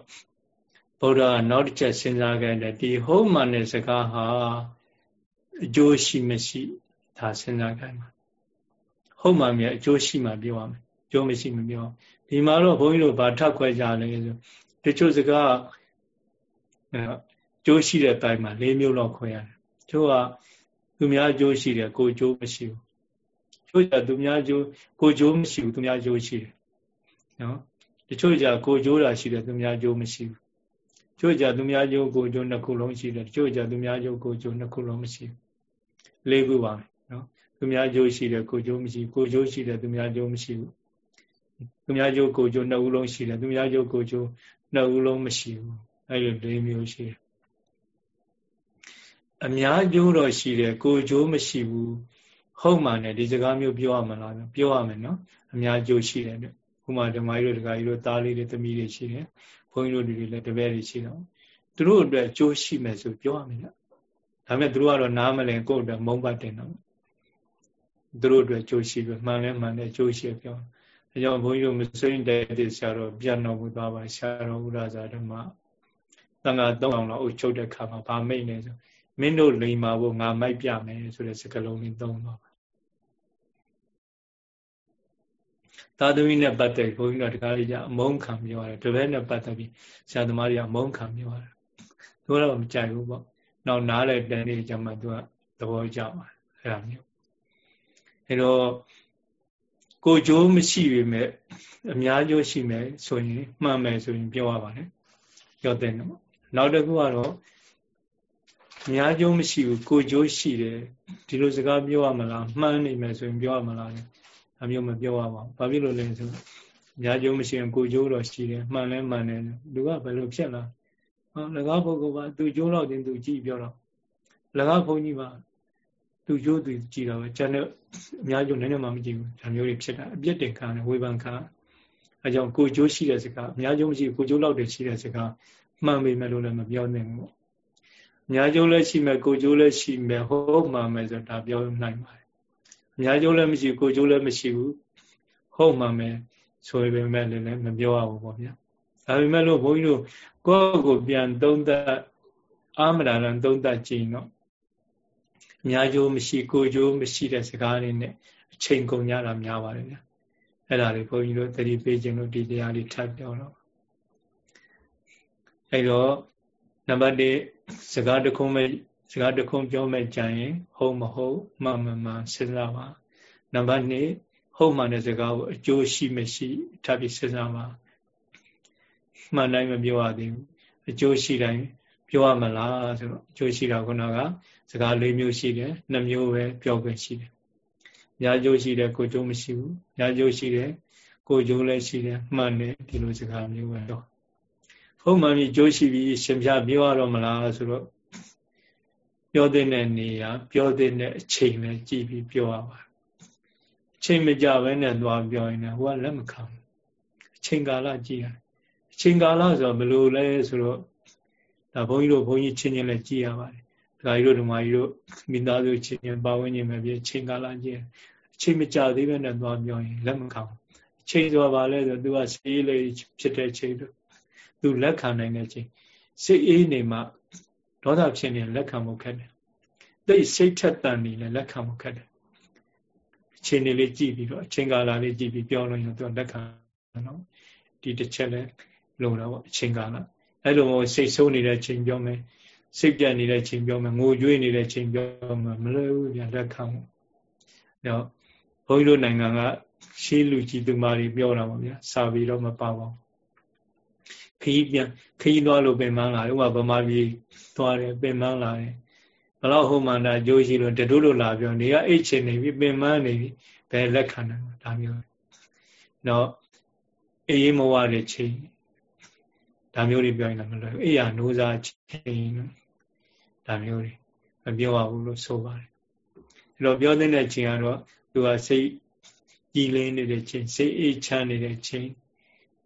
ဘုရားနောက်တစ်ချက်စဉ်းစားခဲ့တယ်ဒီဟုတ်မှန်တဲ့စကားဟာ အကျိုးရှိမရှိဒါစဉ်းစားကြမှာဟုတ်မှမြဲအကျိုးရှိမှပြောရမယ်အကျိုးမရှိမပြောဒီမှာတော့ဘုန်းကြီးတို့ဗာထပ်ခွဲကြလဲဆိုတချို့စကားအကျိုးရှိတဲ့တိုင်းမှာ၄မျိုးလောက်ခွဲရတယ်ကျိုးကသူများအကျိုးရှိတယ်ကိုအကျိုးမရှိဘူးကျိုးကြသူများအကျိုးကိုအကျိုးမရှိဘူးသူများအကျိုးရှိတယ်နော်တချို့ကြကိုအကျိုးတာရှိတယ်သူများအကျိုးမရှိဘူးကျိုးကြသူများအကျိုးကိုအကျိုးနှစ်ခုလုံးရှိတယ်တချို့ကြသူများအကျိုးကိုအကျိုးနှစ်ခုလုံးမရှိဘူး လေးခုပါနော်သူများအကျိုးရှိတယ်ကိုကျိုးမရှိကိုကျိုးရှိတယ်သူများအကျိုးမရှိဘူးသူများကျိုးကိုကျိုးနှစ်ဦးလုံးရှိတယ်သူများကျိုးကိုကျိုးနှစ်ဦးလုံးမရှိဘူးအဲ့လိုလေးမျိုးရှိတယ်အများကျိုးတော့ရှိတယ်ကိုကျိုးမရှိဘူးဟုတ်မှန်တယ်ဒီစကားမျိုးပြောရမလားပြောရမယ်နော်အများကျိုးရှိတယ်တဲ့ဥမာဓမ္မကြီးတို့ဒကာကြီးတို့သားလေးတွေသမီးတွေရှိတယ်ဘုန်းကြီးတို့တွေလည်းတပည့်တွေရှိတော့သူတို့အတွက်ကျိုးရှိမယ်ဆိုပြောရမယ်နော် ဒါပေမဲ့သူတို့ကတော့နားမလည်ကိုယ့်အတွက်မုန်းပတ်တင်တော့သူတို့အတွက်ကြိုးရှိပဲမှန်လဲမှန်တယ်ကြိုးရှိပြောအဲကြောင့်ဘုန်းကြီးတို့မစိမ့်တဲ့တည်းဆရာတော်ပြန်တော်မူသွားပါဆရာတော်ဥရဇာဓမ္မတန်ခါ၃အောင်လောက်အုပ်ချုပ်တဲ့ခါမှာဗာမိတ်နေဆိုမင်းတို့လိန်မာဖို့ငါမိုက်ပြမယ်ဆိုတဲ့စကားလုံးလေးသုံးတော့သာသမီနဲ့ပတ်သက်ဘုန်းကြီးတို့တကားလေးကြအမုန်းခံပြောရတယ်တပည့်နဲ့ပတ်သက်ပြီးဆရာသမားတွေကအမုန်းခံပြောရတယ်သူကတော့မကြိုက်ဘူးပေါ့ နောက်နားလည်းတန်နေကြမှာသူကသဘောကျပါတယ်အဲ့ဒါမျိုးအဲ့တော့ကိုကြိုးမရှိပေမဲ့အများကျိုးရှိမယ်ဆိုရင်မှန်မယ်ဆိုရင်ပြောရပါတယ်ပြောတဲ့နော်နောက်တစ်ခုကတော့အများကျိုးမရှိဘူးကိုကြိုးရှိတယ်ဒီလိုစကားပြောရမလားမှန်းနေမယ်ဆိုရင်ပြောရမလားအမျိုးမပြောရပါဘူးဘာဖြစ်လို့လဲဆိုညာကျိုးမရှိရင်ကိုကျိုးတော့ရှိတယ်မှန်လဲမှန်တယ်လူကဘယ်လိုဖြစ်လာ ဟောလကားပုဂ္ဂိုလ်ကသူကျိုးတော့တင်သူကြည့်ပြောတော့လကားဘုန်းကြီးပါသူကျိုးသူကြည့်တော့ကျန်တဲ့အများကျိုးနည်းနည်းမှမကြည့်ဘူးဒါမျိုးတွေဖြစ်တာအပြစ်တင်ခံတယ်ဝေဖန်ခံအဲကြောင့်ကိုကျိုးရှိတဲ့စကားအများကျိုးမရှိကိုကျိုးလောက်တည်းရှိတဲ့စကားမှန်ပေမဲ့လို့လည်းမပြောနိုင်ဘူးအများကျိုးလည်းရှိမယ်ကိုကျိုးလည်းရှိမယ်ဟုတ်မှန်မယ်ဆိုဒါပြောနိုင်ပါတယ်အများကျိုးလည်းမရှိကိုကျိုးလည်းမရှိဘူးဟုတ်မှန်မယ်ဆိုပေမဲ့လည်းမပြောရဘူးပေါ့ဗျာ ဒါပေမဲ့လို့ဘုန်းကြီးတို့ကိုယ့်ကိုပြန်သုံးသပ်အာမရဏံသုံးသပ်ကြည့်တော့အများကျိုးမရှိကိုကျိုးမရှိတဲ့စကားလေးနဲ့အချိန်ကုန်ကြတာများပါတယ်ဗျာအဲ့ဒါလေးဘုန်းကြီးတို့သတိပေးခြင်းလို့ဒီတရားလေးထပ်ပြောတော့အဲ့တော့နံပါတ်1စကားတစ်ခုမဲ့စကားတစ်ခုပြောမဲ့ကြရင်ဟုတ်မဟုတ်မှန်မမှန်စဉ်းစားပါနံပါတ်2ဟုတ်မှန်တဲ့စကားကိုအကျိုးရှိမရှိထပ်ပြီးစဉ်းစားပါ မှန်တိုင်းမပြောရသေးဘူးအကျိုးရှိတိုင်းပြောရမလားဆိုတော့အကျိုးရှိတာခုနကစကား၄မျိုးရှိတယ်နှစ်မျိုးပဲပြောခွင့်ရှိတယ်ညာကျိုးရှိတယ်ကိုကျိုးမရှိဘူးညာကျိုးရှိတယ်ကိုကျိုးလည်းရှိတယ်မှန်တယ်ဒီလိုစကားမျိုးပဲတော့ဟုတ်မှန်ပြီကျိုးရှိပြီရှင်ပြပြောရတော့မလားဆိုတော့ပြောတဲ့နေရာပြောတဲ့အချိန်လည်းကြည့်ပြီးပြောရပါအချိန်မကြဘဲနဲ့သွားပြောရင်လည်းဟိုကလက်မခံဘူးအချိန်ကာလကြည့်ရတယ် အချိန်ကာလဆိုတော့ဘယ်လိုလဲဆိုတော့ဒါဘုန်းကြီးတို့ဘုန်းကြီးချင်းချင်းလည်းကြည့်ရပါတယ်ဒကာကြီးတို့ဓမ္မကြီးတို့မိသားစုချင်းချင်းပါဝင်ခြင်းပဲပြအချိန်ကာလကြည့်အချိန်မကြသေးဘဲနဲ့သွားပြောရင်လက်မခံဘူးအချိန်ဆိုတာဘာလဲဆိုတော့သူကစေးလေးဖြစ်တဲ့ချိန်တို့သူလက်ခံနိုင်တဲ့ချိန်စိတ်အေးနေမှဒေါသဖြစ်နေလက်ခံဖို့ခက်တယ်သိစိတ်ထက်တန်နေလည်းလက်ခံဖို့ခက်တယ်အချိန်လေးကြည့်ပြီးတော့အချိန်ကာလလေးကြည့်ပြီးပြောလို့ရင်သူလက်ခံနော်ဒီတစ်ချက်လဲ လုံတော့အချိန်ကာလအဲ့လိုစိတ်ဆိုးနေတဲ့ချိန်ပြောမယ်စိတ်ပြတ်နေတဲ့ချိန်ပြောမယ်ငိုကြွေးနေတဲ့ချိန်ပြောမယ်မလွယ်ဘူးပြန်လက်ခံဖို့တော့ဘုန်းကြီးတို့နိုင်ငံကရှေးလူကြီးသူမတွေပြောတာပါဗျာစာပြီးတော့မပါပါဘူးခီးပြန်ခီးသွားလို့ပင်မလာတယ်ဥပမာဗမာပြည်သွားတယ်ပင်မလာတယ်ဘလောက်ဟိုမှန်တာကြိုးရှိလို့တတို့လို့လာပြောနေကအိတ်ချင်နေပြီပင်မနေပြီဘယ်လက်ခံနိုင်ဒါမျိုးတော့အေးမဝတဲ့ချိန် ဒါမျိုးတွေပြောရင်လည်းမလွယ်ဘူးအေးရနိုးစားချိန်ဒါမျိုးတွေမပြောရဘူးလို့ဆိုပါတယ်အဲ့တော့ပြောတဲ့ချိန်ကတော့သူကစိတ်ကြည်လင်းနေတဲ့ချိန်စိတ်အေးချမ်းနေတဲ့ချိန်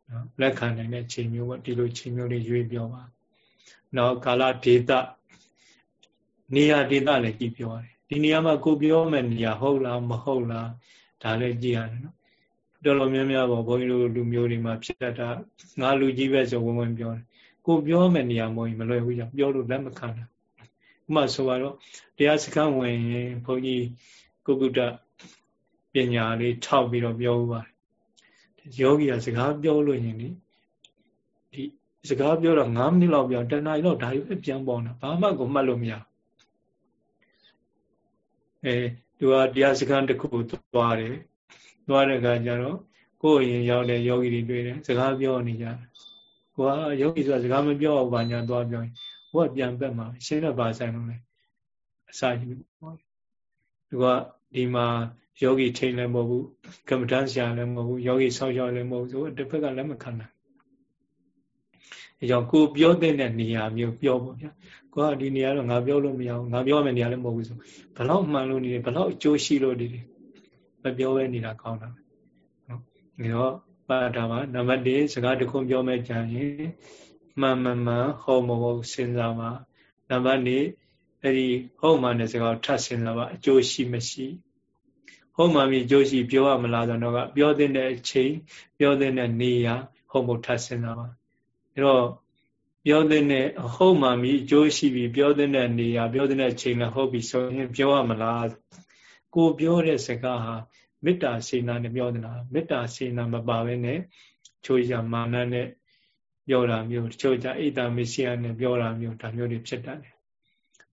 နော်လက်ခံနိုင်တဲ့ချိန်မျိုးပေါ့ဒီလိုချိန်မျိုးလေးရွေးပြောပါနောက်ကာလဒေတာနေရာဒေတာလည်းကြည့်ပြောရတယ်ဒီနေရာမှာကိုပြောမဲ့နေရာဟုတ်လားမဟုတ်လားဒါလည်းကြည့်ရတယ်နော် တော်တော်များများပေါ့ဘုန်းကြီးတို့လူမျိုးတွေမှာဖြစ်တတ်တာငါလူကြီးပဲဆိုဝင်ဝင်ပြောတယ်ကိုပြောမဲ့နေရာမဟုတ်ရင်မလွယ်ဘူးကြောင့်ပြောလို့လက်မခံတာဥပမာဆိုတော့တရားစခန်းဝင်ရင်ဘုန်းကြီးကုက္ကုတပညာလေးထောက်ပြီးတော့ပြောဥပါတယ်ယောဂီကစကားပြောလို့ရင်ဒီဒီစကားပြောတော့9မိနစ်လောက်ပြောတဏှာကြီးတော့ဒါကြီးပဲပြန်ပေါ်တာဘာမှကိုမှတ်လို့မရအဲသူကတရားစခန်းတစ်ခုသွားတယ် သွားတဲ့အခါကျတော့ကိုယ်ရင်ရောက်တဲ့ယောဂီတွေတွေ့တယ်စကားပြောနေကြတယ်ကိုကယောဂီဆိုတာစကားမပြောအောင်ဘာညာသွားပြောရင်ကိုကပြန်ပက်မှာရှင်းတော့ပါဆိုင်လို့လေအစာကြီးပေါ့သူကဒီမှာယောဂီထိန်လည်းမဟုတ်ဘူးကမ္မဋ္ဌာန်းဆရာလည်းမဟုတ်ဘူးယောဂီဆောက်ရှောက်လည်းမဟုတ်ဘူးဆိုတစ်ဖက်ကလည်းမခံနိုင်အဲကြောင့်ကိုပြောတဲ့နေရာမျိုးပြောပေါ့ဗျာကိုကဒီနေရာတော့ငါပြောလို့မရဘူးငါပြောမယ့်နေရာလည်းမဟုတ်ဘူးဆိုဘလောက်မှန်လို့နေတယ်ဘလောက်အကျိုးရှိလို့နေတယ် မပြောဘဲနေတာကောင်းတာနော်ဒါတော့ပါတာပါနံပါတ်1စကားတစ်ခုပြောမဲ့ကြရင်မှန်မှန်မှန်ဟောမဟုတ်စဉ်းစားပါနံပါတ်2အဲ့ဒီဟုတ်မှန်တဲ့စကားထပ်စဉ်းစားပါအကျိုးရှိမရှိဟုတ်မှန်ပြီကြိုးရှိပြောရမလားဆိုတော့ကပြောတဲ့အချိန်ပြောတဲ့နေရာဟုတ်ဖို့ထပ်စဉ်းစားပါအဲတော့ပြောတဲ့ဟုတ်မှန်ပြီကြိုးရှိပြီပြောတဲ့နေရာပြောတဲ့အချိန်လည်းဟုတ်ပြီဆိုရင်ပြောရမလား ကိုပြောတဲ့စကားဟာမေတ္တာစေနာနဲ့ပြောတယ်လားမေတ္တာစေနာမပါဘဲနဲ့ချိုးရမာနနဲ့ပြောတာမျိုးတချို့ကြအိတ်တာမစ္စည်းနဲ့ပြောတာမျိုးဒါမျိုးတွေဖြစ်တတ်တယ်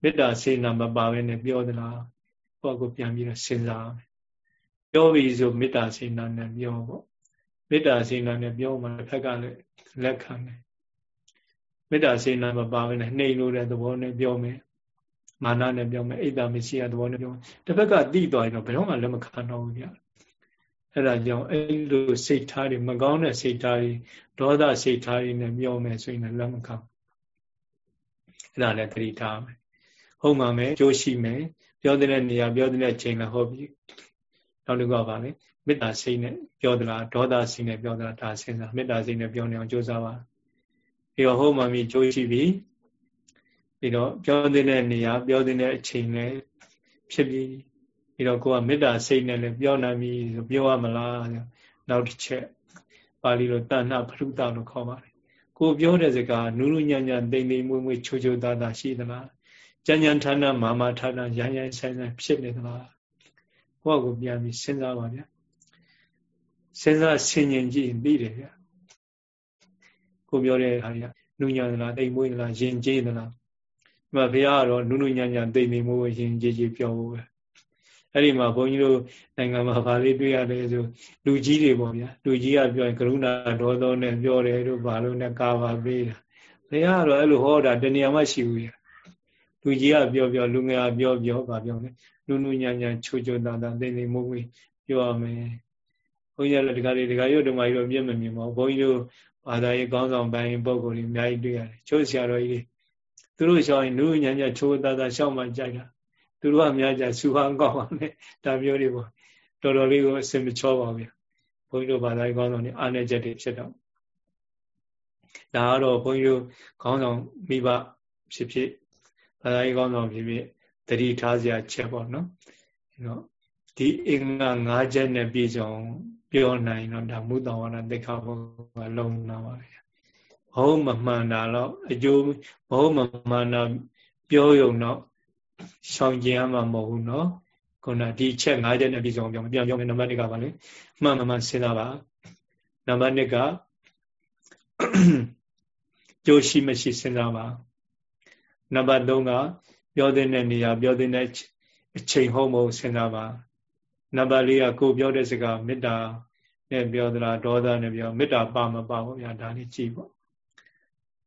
မေတ္တာစေနာမပါဘဲနဲ့ပြောသလားကိုယ့်ကိုပြန်ပြီးတော့စဉ်းစားမယ်ပြောပြီဆိုမေတ္တာစေနာနဲ့ပြောပေါ့မေတ္တာစေနာနဲ့ပြောမှတစ်ဖက်ကလည်းလက်ခံတယ်မေတ္တာစေနာမပါဘဲနဲ့နှိမ်လို့တဲ့သဘောနဲ့ပြောမယ် မာနနဲ့ပြောမယ်အိတ်တာမရှိရသဘောနဲ့ပြောမယ်တစ်ဖက်ကတိသွားရင်တော့ဘယ်တော့မှလက်မခံတော့ဘူးဗျအဲ့ဒါကြောင့်အဲ့လိုစိတ်ထားတွေမကောင်းတဲ့စိတ်ထားတွေဒေါသစိတ်ထားတွေနဲ့ပြောမယ်ဆိုရင်လည်းလက်မခံအဲ့ဒါလည်းသတိထားမယ်ဟုတ်မှမယ်ကြိုးရှိမယ်ပြောတဲ့နေရာပြောတဲ့ချိန်လည်းဟုတ်ပြီနောက်တစ်ခုကပါလေမေတ္တာစိတ်နဲ့ပြောသလားဒေါသစိတ်နဲ့ပြောသလားဒါစဉ်းစားမေတ္တာစိတ်နဲ့ပြောနေအောင်ကြိုးစားပါပြီးတော့ဟုတ်မှပြီကြိုးရှိပြီ ပြီးတော့ပြောတဲ့နေရာပြောတဲ့အချိန်လည်းဖြစ်ပြီပြီးတော့ကိုကမေတ္တာစိတ်နဲ့လည်းပြောနိုင်ပြီဆိုပြောရမလားနောက်တစ်ချက်ပါဠိလိုတဏ္ဍပရုဒလို့ခေါ်ပါတယ်ကိုပြောတဲ့စကားနုနုညံ့ညံ့တိမ်တိမ်မွေ့မွေ့ချိုချိုသားသားရှိသလားကြံ့ကြံ့ဌာနမာမာဌာနရိုင်းရိုင်းဆိုင်ဆိုင်ဖြစ်နေသလားကိုယ့်ကိုပြန်ပြီးစဉ်းစားပါဗျာစဉ်းစားဆင်ញင်ကြည့်သိတယ်ဗျာကိုပြောတဲ့ဟာကြီးနုညံ့သလားတိမ်မွေ့သလားရင်ကျေးသလားဒီ မှာဘုရားကတော့နုနုညံ့ညံ့တိမ်တိမ်မွေ့မွေ့ရင်ကျေးကျေးပြောဖို့ပဲအဲ့ဒီမှာဘုန်းကြီးတို့နိုင်ငံမှာဗာလေးတွေ့ရတယ်ဆိုလူကြီးတွေပေါ့ဗျာလူကြီးကပြောရင်ကရုဏာဒေါသောနဲ့ပြောတယ်တို့ဘာလို့နဲ့ကာပါပေးတာဘုရားကတော့အဲ့လိုဟောတာတဏှာမှရှိဘူးရလူကြီးကပြောပြောလူငယ်ကပြောပြောဗာပြောနေနုနုညံ့ညံ့ချိုချိုတာတာသိသိမုံမွေးပြောရမယ်ဘုန်းကြီးကလည်းဒီကလေးဒီကရုပ်ဓမ္မကြီးတော့မျက်မမြင်ပါဘူးဘုန်းကြီးတို့ဘာသာရေးကောင်းဆောင်ပိုင်းပုံကိုယ်ကြီးအများကြီးတွေ့ရတယ်ချိုးဆရာတော်ကြီးတွေ သူတို့ရှောင်းရင်နုနုညံ့ညံ့ချိုးတာတာရှောင်းမှကြိုက်တာသူတို့ကများကြဆူဟန်ကောင်းပါနဲ့ဒါမျိုးတွေပေါ့တော်တော်လေးကိုအစင်မချောပါဘူးဘုန်းကြီးတို့ဘာသာရေးကောင်းဆောင်တွေအားနေချက်တွေဖြစ်တော့ဒါကတော့ဘုန်းကြီးတို့ခေါင်းဆောင်မိဘဖြစ်ဖြစ်ဘာသာရေးကောင်းဆောင်ဖြစ်ဖြစ်တတိထားစရာချက်ပေါ့နော်အဲတော့ဒီအင်္ဂါ၅ချက်နဲ့ပြည့်စုံပြောနိုင်တော့ဒါမုသောဝါဒသိက္ခာပုဒ်ကလုံးနာပါပဲ ဘုံမမှန်တာတော့အကျိုးဘုံမမှန်တာပြောရုံတော့ရှောင်ကျင်ရမှာမဟုတ်ဘူးနော်ခုနဒီချက်၅ချက်နဲ့ပြည့်စုံပြောင်းပြောင်းပြောင်းနံပါတ်1ကပါလေမှန်မှန်မှန်စဉ်းစားပါနံပါတ်1ကကြိုးရှိမရှိစဉ်းစားပါနံပါတ်3ကပြောတဲ့နေရာပြောတဲ့အချိန်ဟုတ်မဟုတ်စဉ်းစားပါနံပါတ်4ကကိုပြောတဲ့စကားမေတ္တာနဲ့ပြောသလားဒေါသနဲ့ပြောမေတ္တာပါမပါဘူးဗျာဒါလေးကြည့်ပေါ့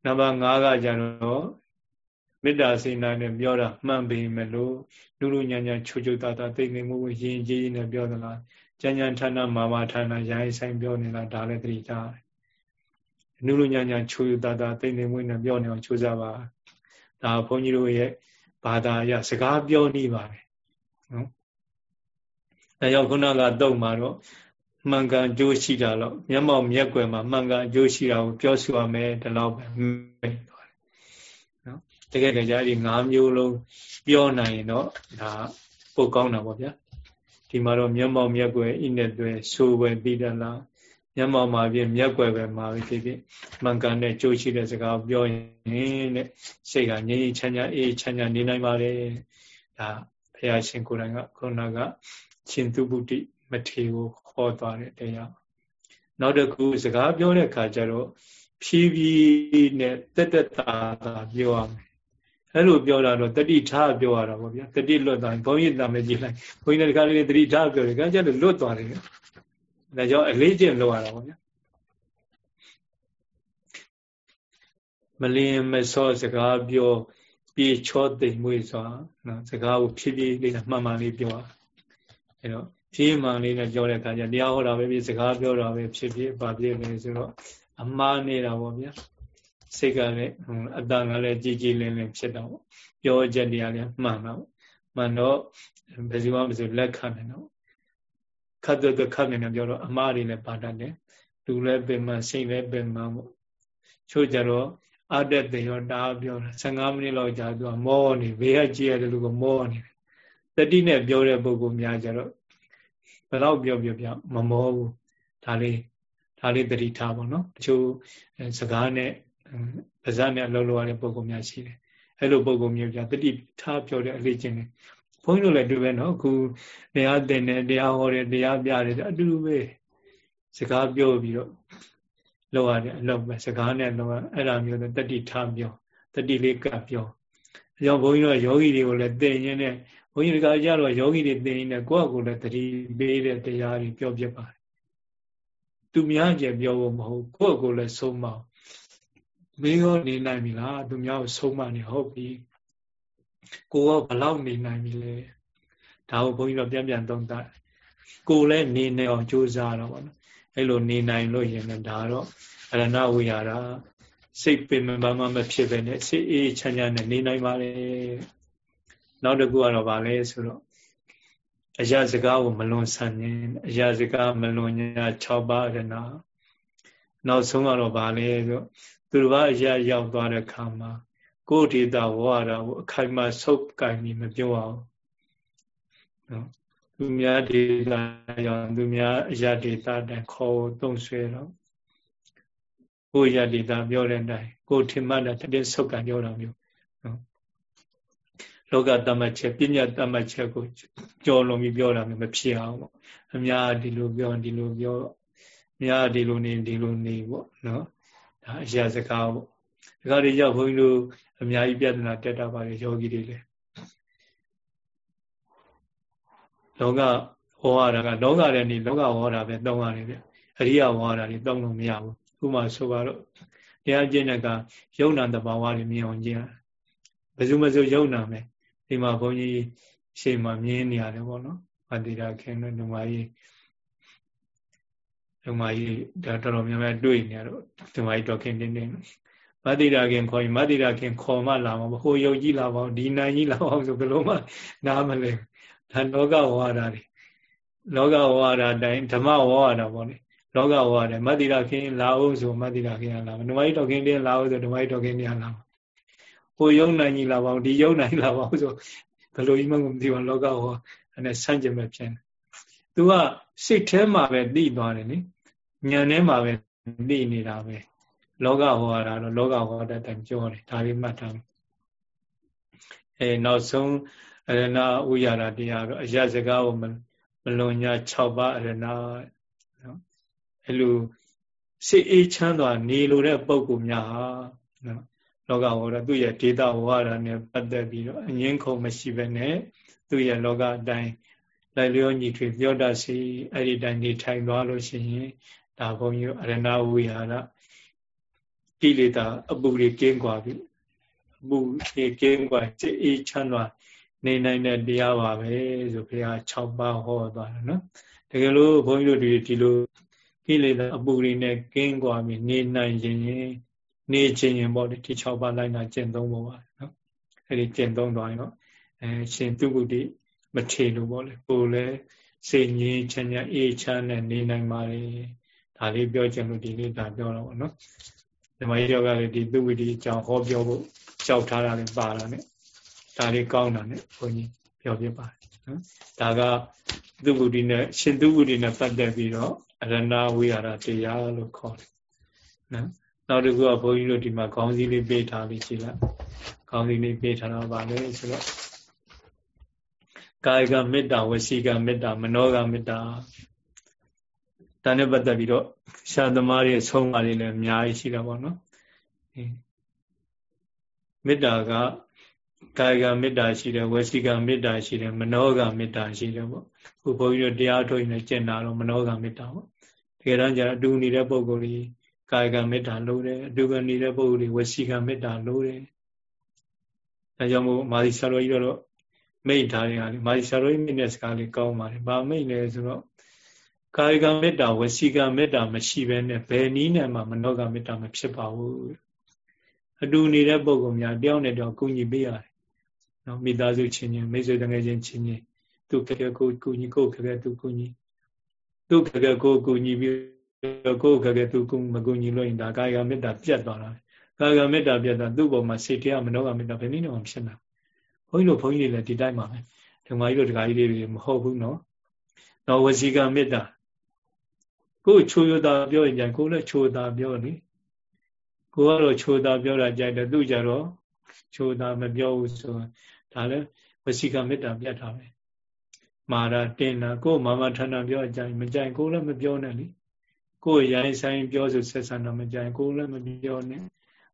နံပါတ်5ကကြတော့မေတ္တာစေနာနဲ့ပြောတာမှန်ပေမဲ့လို့လူလူညာညာချိုချိုတာတာသိနေမှုရင်ကြီးနဲ့ပြောသလားကြံကြံဌာနမာမာဌာနရိုင်းဆိုင်ပြောနေတာဒါလည်းသတိထားတယ်လူလူညာညာချိုချိုတာတာသိနေမှုနဲ့ပြောနေအောင်ကြိုးစားပါဒါဘုန်းကြီးတို့ရဲ့ဘာသာအရစကားပြောနေပါတယ်နော်အဲကြောင့်ခုနကတော့မှာတော့ မှန်ကန်ကြိုးရှိတာတော့မျက်မှောက်မျက်ွယ်မှာမှန်ကန်ကြိုးရှိတာကိုပြောဆိုရမယ်ဒီလောက်ပဲနော်တကယ်တကယ်ဒီ၅မျိုးလုံးပြောနိုင်ရင်တော့ဒါပိုကောင်းတာပေါ့ဗျာဒီမှာတော့မျက်မှောက်မျက်ွယ်ဣနဲ့တွယ်ဆိုပဲပြီးတယ်လားမျက်မှောက်မှာဖြစ်မျက်ွယ်ပဲမှာဖြစ်ဖြစ်မှန်ကန်တဲ့ကြိုးရှိတဲ့စကားပြောရင်တဲ့စိတ်ကငြိမ်းချမ်းချမ်းအေးချမ်းချမ်းနေနိုင်ပါတယ်ဒါဘုရားရှင်ကိုယ်တိုင်ကခုနကရှင်သူပုတိမထေကို ဟောသွားတဲ့တရားနောက်တစ်ခုစကားပြောတဲ့အခါကျတော့ဖြည်းဖြည်းနဲ့တက်တက်တာတာပြောရမယ်အဲ့လိုပြောတာတော့တတိထားပြောရတာပေါ့ဗျာတတိလွတ်သွားရင်ဘုန်းကြီးတာမကြည့်လိုက်ဘုန်းကြီးတခါလေးတတိထားပြောတယ်ကကြလို့လွတ်သွားတယ်ဒါကြောင့်အလေးကျင့်လုပ်ရတာပေါ့ဗျာမလင်းမစောစကားပြောပြေချောသိမ်မွေးစွာနော်စကားကိုဖြည်းဖြည်းလေးနဲ့မှန်မှန်လေးပြောအဲ့တော့ ဖြည်းမှန်လေးနဲ့ပြောတဲ့အခါကျတရားဟောတာပဲဖြစ်စကားပြောတာပဲဖြစ်ဖြစ်ဗာပြည့်နေဆိုတော့အမှားနေတာပေါ့ဗျာစိတ်ကလည်းအတန်ကလည်းကြည်ကြည်လင်းလင်းဖြစ်တော့ပြောချက်တရားလည်းမှန်တော့မှန်တော့ဘယ်စီမှမဆိုလက်ခံနေတော့ခတ်တော့ခတ်နေတယ်ပြောတော့အမှားတွေလည်းပါတတ်တယ်လူလည်းပင်မစိတ်လည်းပင်မပေါ့ချို့ကြတော့အတက်တေရောတာပြောတာ15မိနစ်လောက်ကြာသူကမောနေဘေးကကြည့်ရတယ်လူကမောနေတတိနဲ့ပြောတဲ့ပုဂ္ဂိုလ်များကြတော့ ယ်တော့ပြောပြောပြမမောဘူးဒါလေးဒါလေးတတိထားပါတော့တချို့စကားနဲ့ပါဇက်နဲ့အလုပ်လုပ်ရတဲ့ပုံကောင်များရှိတယ်အဲ့လိုပုံကောင်မျိုးပြတတိထားပြောတဲ့အလေးချင်းတွေဘုန်းကြီးတို့လည်းတူပဲနော်အခုတရားသင်တယ်တရားဟောတယ်တရားပြတယ်အတူတူပဲစကားပြောပြီးတော့လောက်ရတယ်အလုပ်ပဲစကားနဲ့လောက်အဲ့ဒါမျိုးတတိထားပြောတတိလေးကပ်ပြောအကြောင်းဘုန်းကြီးတို့ယောဂီတွေကိုလည်းသင်ရင်းနဲ့ ဘုန်းကြီးတွေကကြတော့ယောဂီတွေသင်ရင်းနဲ့ကိုယ့်အကိုလည်းတတိပေးတဲ့တရားတွေပြောပြပါတယ်သူများကြပြောဖို့မဟုတ်ကိုယ့်အကိုလည်းဆုံးမအောင်မင်းရောနေနိုင်ပြီလားသူများကိုဆုံးမနေဟုတ်ပြီကိုရောဘလောက်နေနိုင်ပြီလဲဒါကိုဘုန်းကြီးတို့ပြန်ပြန်သုံးသပ်ကိုလည်းနေနေအောင်ကြိုးစားတော့ဗောနော်အဲ့လိုနေနိုင်လို့ရင်လည်းဒါတော့အရဏဝိဟာရစိတ်ပင်မမမဖြစ်ပဲနဲ့စိတ်အေးချမ်းချမ်းနဲ့နေနိုင်ပါလေ နောက်တစ်ခုကတော့ဗာလဲဆိုတော့အရာစကားကိုမလွန်ဆန်ခြင်းအရာစကားမလွန်ညာ6ပါးရဏနောက်ဆုံးကတော့ဗာလဲဆိုသူတို့ကအရာရောက်သွားတဲ့ခါမှာကိုယ်ဒေတာဝါရာကိုအခိုင်အမာဆုပ်ကင်ပြီးမပြောအောင်နော်သူများဒေတာရောက်သူများအရာဒေတာတိုင်ခေါ်သုံးဆွဲတော့ကိုယ်ရဒေတာပြောတဲ့အတိုင်းကိုယ်ထင်မှတ်တဲ့တဲ့ဆုပ်ကင်ပြောတာမျိုးနော် လောကတမတ်ချက်ပညာတမတ်ချက်ကိုကြော်လွန်ပြီးပြောတာမျိုးမဖြစ်အောင်ပေါ့အများဒီလိုပြောဒီလိုပြောအများဒီလိုနေဒီလိုနေပေါ့နော်ဒါအရာစကားပေါ့ဒီကားတွေရောက်ဘုန်းကြီးတို့အများကြီးပြဿနာတက်တာပါလေယောဂီတွေလည်းလောကဟောရတာကလောကထဲနေလောကဟောတာပဲတောင်းရတယ်ဗျအရိယဟောတာတွေတောင်းလို့မရဘူးဥပမာဆိုပါတော့တရားကျင့်တဲ့ကယုံနာတဘာဝတွေမြင်အောင်ကျင့်ရဘယ်သူမှဆိုယုံနာမယ် ဒီမှာဘုန်းကြီးရှေ့မှာမြင်နေရတယ်ပေါ့နော်မတိရာခင်တို့ဓမ္မကြီးဓမ္မကြီးဒါတော်တော်များများတွေ့နေရတော့ဓမ္မကြီးတော်ခင်တင်းတင်းမတိရာခင်ခေါ်ရင်မတိရာခင်ခေါ်မှလာမှာဟိုယုံကြည်လာပါအောင်ဒီနိုင်ကြီးလာအောင်ဆိုဘယ်လိုမှနားမလဲဒါလောကဝါဒတွေလောကဝါဒတိုင်းဓမ္မဝါဒပေါ့လေလောကဝါဒမတိရာခင်လာအောင်ဆိုမတိရာခင်လာမှာဓမ္မကြီးတော်ခင်တင်းလာအောင်ဆိုဓမ္မကြီးတော်ခင်တင်းလာမှာ ဟိုယုံနိုင်ကြီးလာပါအောင်ဒီယုံနိုင်လာပါအောင်ဆိုဘယ်လိုကြီးမှမသိဘူးလောကဟောအဲဆန့်ကျင်မဲ့ဖြစ်နေသူကစိတ်ထဲမှာပဲသိသွားတယ်နိဉာဏ်ထဲမှာပဲသိနေတာပဲလောကဟောတာတော့လောကဟောတဲ့တိုင်ပြောတယ်ဒါလေးမှတ်ထားအဲနောက်ဆုံးအရဏဥရတာတရားတော့အရစကားကိုမလွန်ညာ6ပါးအရဏနော်အဲလိုစိတ်အေးချမ်းစွာနေလိုတဲ့ပုံကူများဟာနော် လောကဟောတာသူ့ရဲ့ဒေတာဝါဒနဲ့ပတ်သက်ပြီးတော့အငင်းခုံမရှိဘဲနဲ့သူ့ရဲ့လောကအတိုင်းလိုက်လျောညီထွေပြောတတ်စီအဲ့ဒီတိုင်းနေထိုင်သွားလို့ရှိရင်ဒါဘုန်းကြီးအရဏဝိဟာရကိလေသာအပူတွေကင်းကွာပြီအပူတွေကင်းကွာစိတ်အေးချမ်းသာနေနိုင်တဲ့တရားပါပဲဆိုဘုရား6ပါးဟောသွားတယ်နော်တကယ်လို့ဘုန်းကြီးတို့ဒီလိုကိလေသာအပူတွေနဲ့ကင်းကွာပြီနေနိုင်ရင် နေခြင်းရင်ပေါ့ဒီ6ပါးလိုက်နာကျင့်သုံးဖို့ပါနော်အဲ့ဒီကျင့်သုံးသွားရင်တော့အဲရှင်သူကုတိမထေလို့ပေါ့လေကိုယ်လည်းစိတ်ငြိမ်းချမ်းချမ်းအေးချမ်းနဲ့နေနိုင်ပါလေဒါလေးပြောချင်လို့ဒီလေးဒါပြောတော့ပေါ့နော်ဓမ္မကြီးတော်ကလည်းဒီသူဝိတိအကြောင်းဟောပြောဖို့ကြောက်ထားတာလည်းပါတာ ਨੇ ဒါလေးကောင်းတာ ਨੇ ဘုန်းကြီးပြောပြပါတယ်နော်ဒါကသူဝိတိနဲ့ရှင်သူဝိတိနဲ့ပတ်သက်ပြီးတော့အရဏဝိဟာရတရားလို့ခေါ်တယ်နော် နောက်တစ်ခုကဘုန်းကြီးတို့ဒီမှာခေါင်းစည်းလေးပေးထားပြီးရှိလိုက်ခေါင်းစည်းလေးပေးထားတာပါလေဆိုတော့ကာယကမေတ္တာဝစီကမေတ္တာမနောကမေတ္တာဒါနဲ့ပတ်သက်ပြီးတော့ရှားသမားတွေဆုံးမတွေလည်းအများကြီးရှိတာပေါ့နော်မေတ္တာကကာယကမေတ္တာရှိတယ်ဝစီကမေတ္တာရှိတယ်မနောကမေတ္တာရှိတယ်ပေါ့ခုဘုန်းကြီးတို့တရားထုတ်ရင်ကျင့်တာတော့မနောကမေတ္တာပေါ့တကယ်တမ်းကျတော့အတူနေတဲ့ပုံကိုယ်ကြီး ကာယကမေတ္တာလို့တယ်အတူကနေတဲ့ပုံကိုယ်ကြီးဝစီကမေတ္တာလို့တယ်ဒါကြောင့်မို့မာသီဆရာတော်ကြီးတော့မိတ်ထားတဲ့ဟာလေမာသီဆရာတော်ကြီးမိတဲ့စကားလေးကောင်းပါတယ်။ဘာမိတ်လဲဆိုတော့ကာယကမေတ္တာဝစီကမေတ္တာမရှိဘဲနဲ့ဘယ်နည်းနဲ့မှမနောကမေတ္တာမဖြစ်ပါဘူးအတူနေတဲ့ပုံကောင်များတယောက်နဲ့တယောက်ကူညီပေးရတယ်နော်မိသားစုချင်းချင်းမိတ်ဆွေတငယ်ချင်းချင်းချင်းသူခက်ခဲကိုကူညီကိုခက်ခဲသူကူညီသူခက်ခဲကိုကူညီပြီး ကိုခက်ခဲသူကူမကူညီလို့ရင်ဒါကာယကမေတ္တာပြတ်သွားတာကာယကမေတ္တာပြတ်တာသူ့ပေါ်မှာစိတ်တရားမနောကမေတ္တာဘယ်နည်းနဲ့မှဖြစ်မှာဘုန်းကြီးတို့ဘုန်းကြီးတွေလည်းဒီတိုင်းပါပဲဓမ္မကြီးတို့ဒကာကြီးတွေမဟုတ်ဘူးနော်တော့ဝစီကမေတ္တာကိုချိုးရတာပြောရင်ကြကိုလည်းချိုးတာပြောလေကိုကတော့ချိုးတာပြောတာကြိုက်တယ်သူကြတော့ချိုးတာမပြောဘူးဆိုဒါလည်းဝစီကမေတ္တာပြတ်တာပဲမာရတင်တာကိုမာမထဏပြောအကြိုက်မကြိုက်ကိုလည်းမပြောနဲ့လေ ကိုရိုင်းဆိုင်ပြောဆိုဆက်ဆံတော့မကြိုက်ကိုလည်းမပြောနဲ့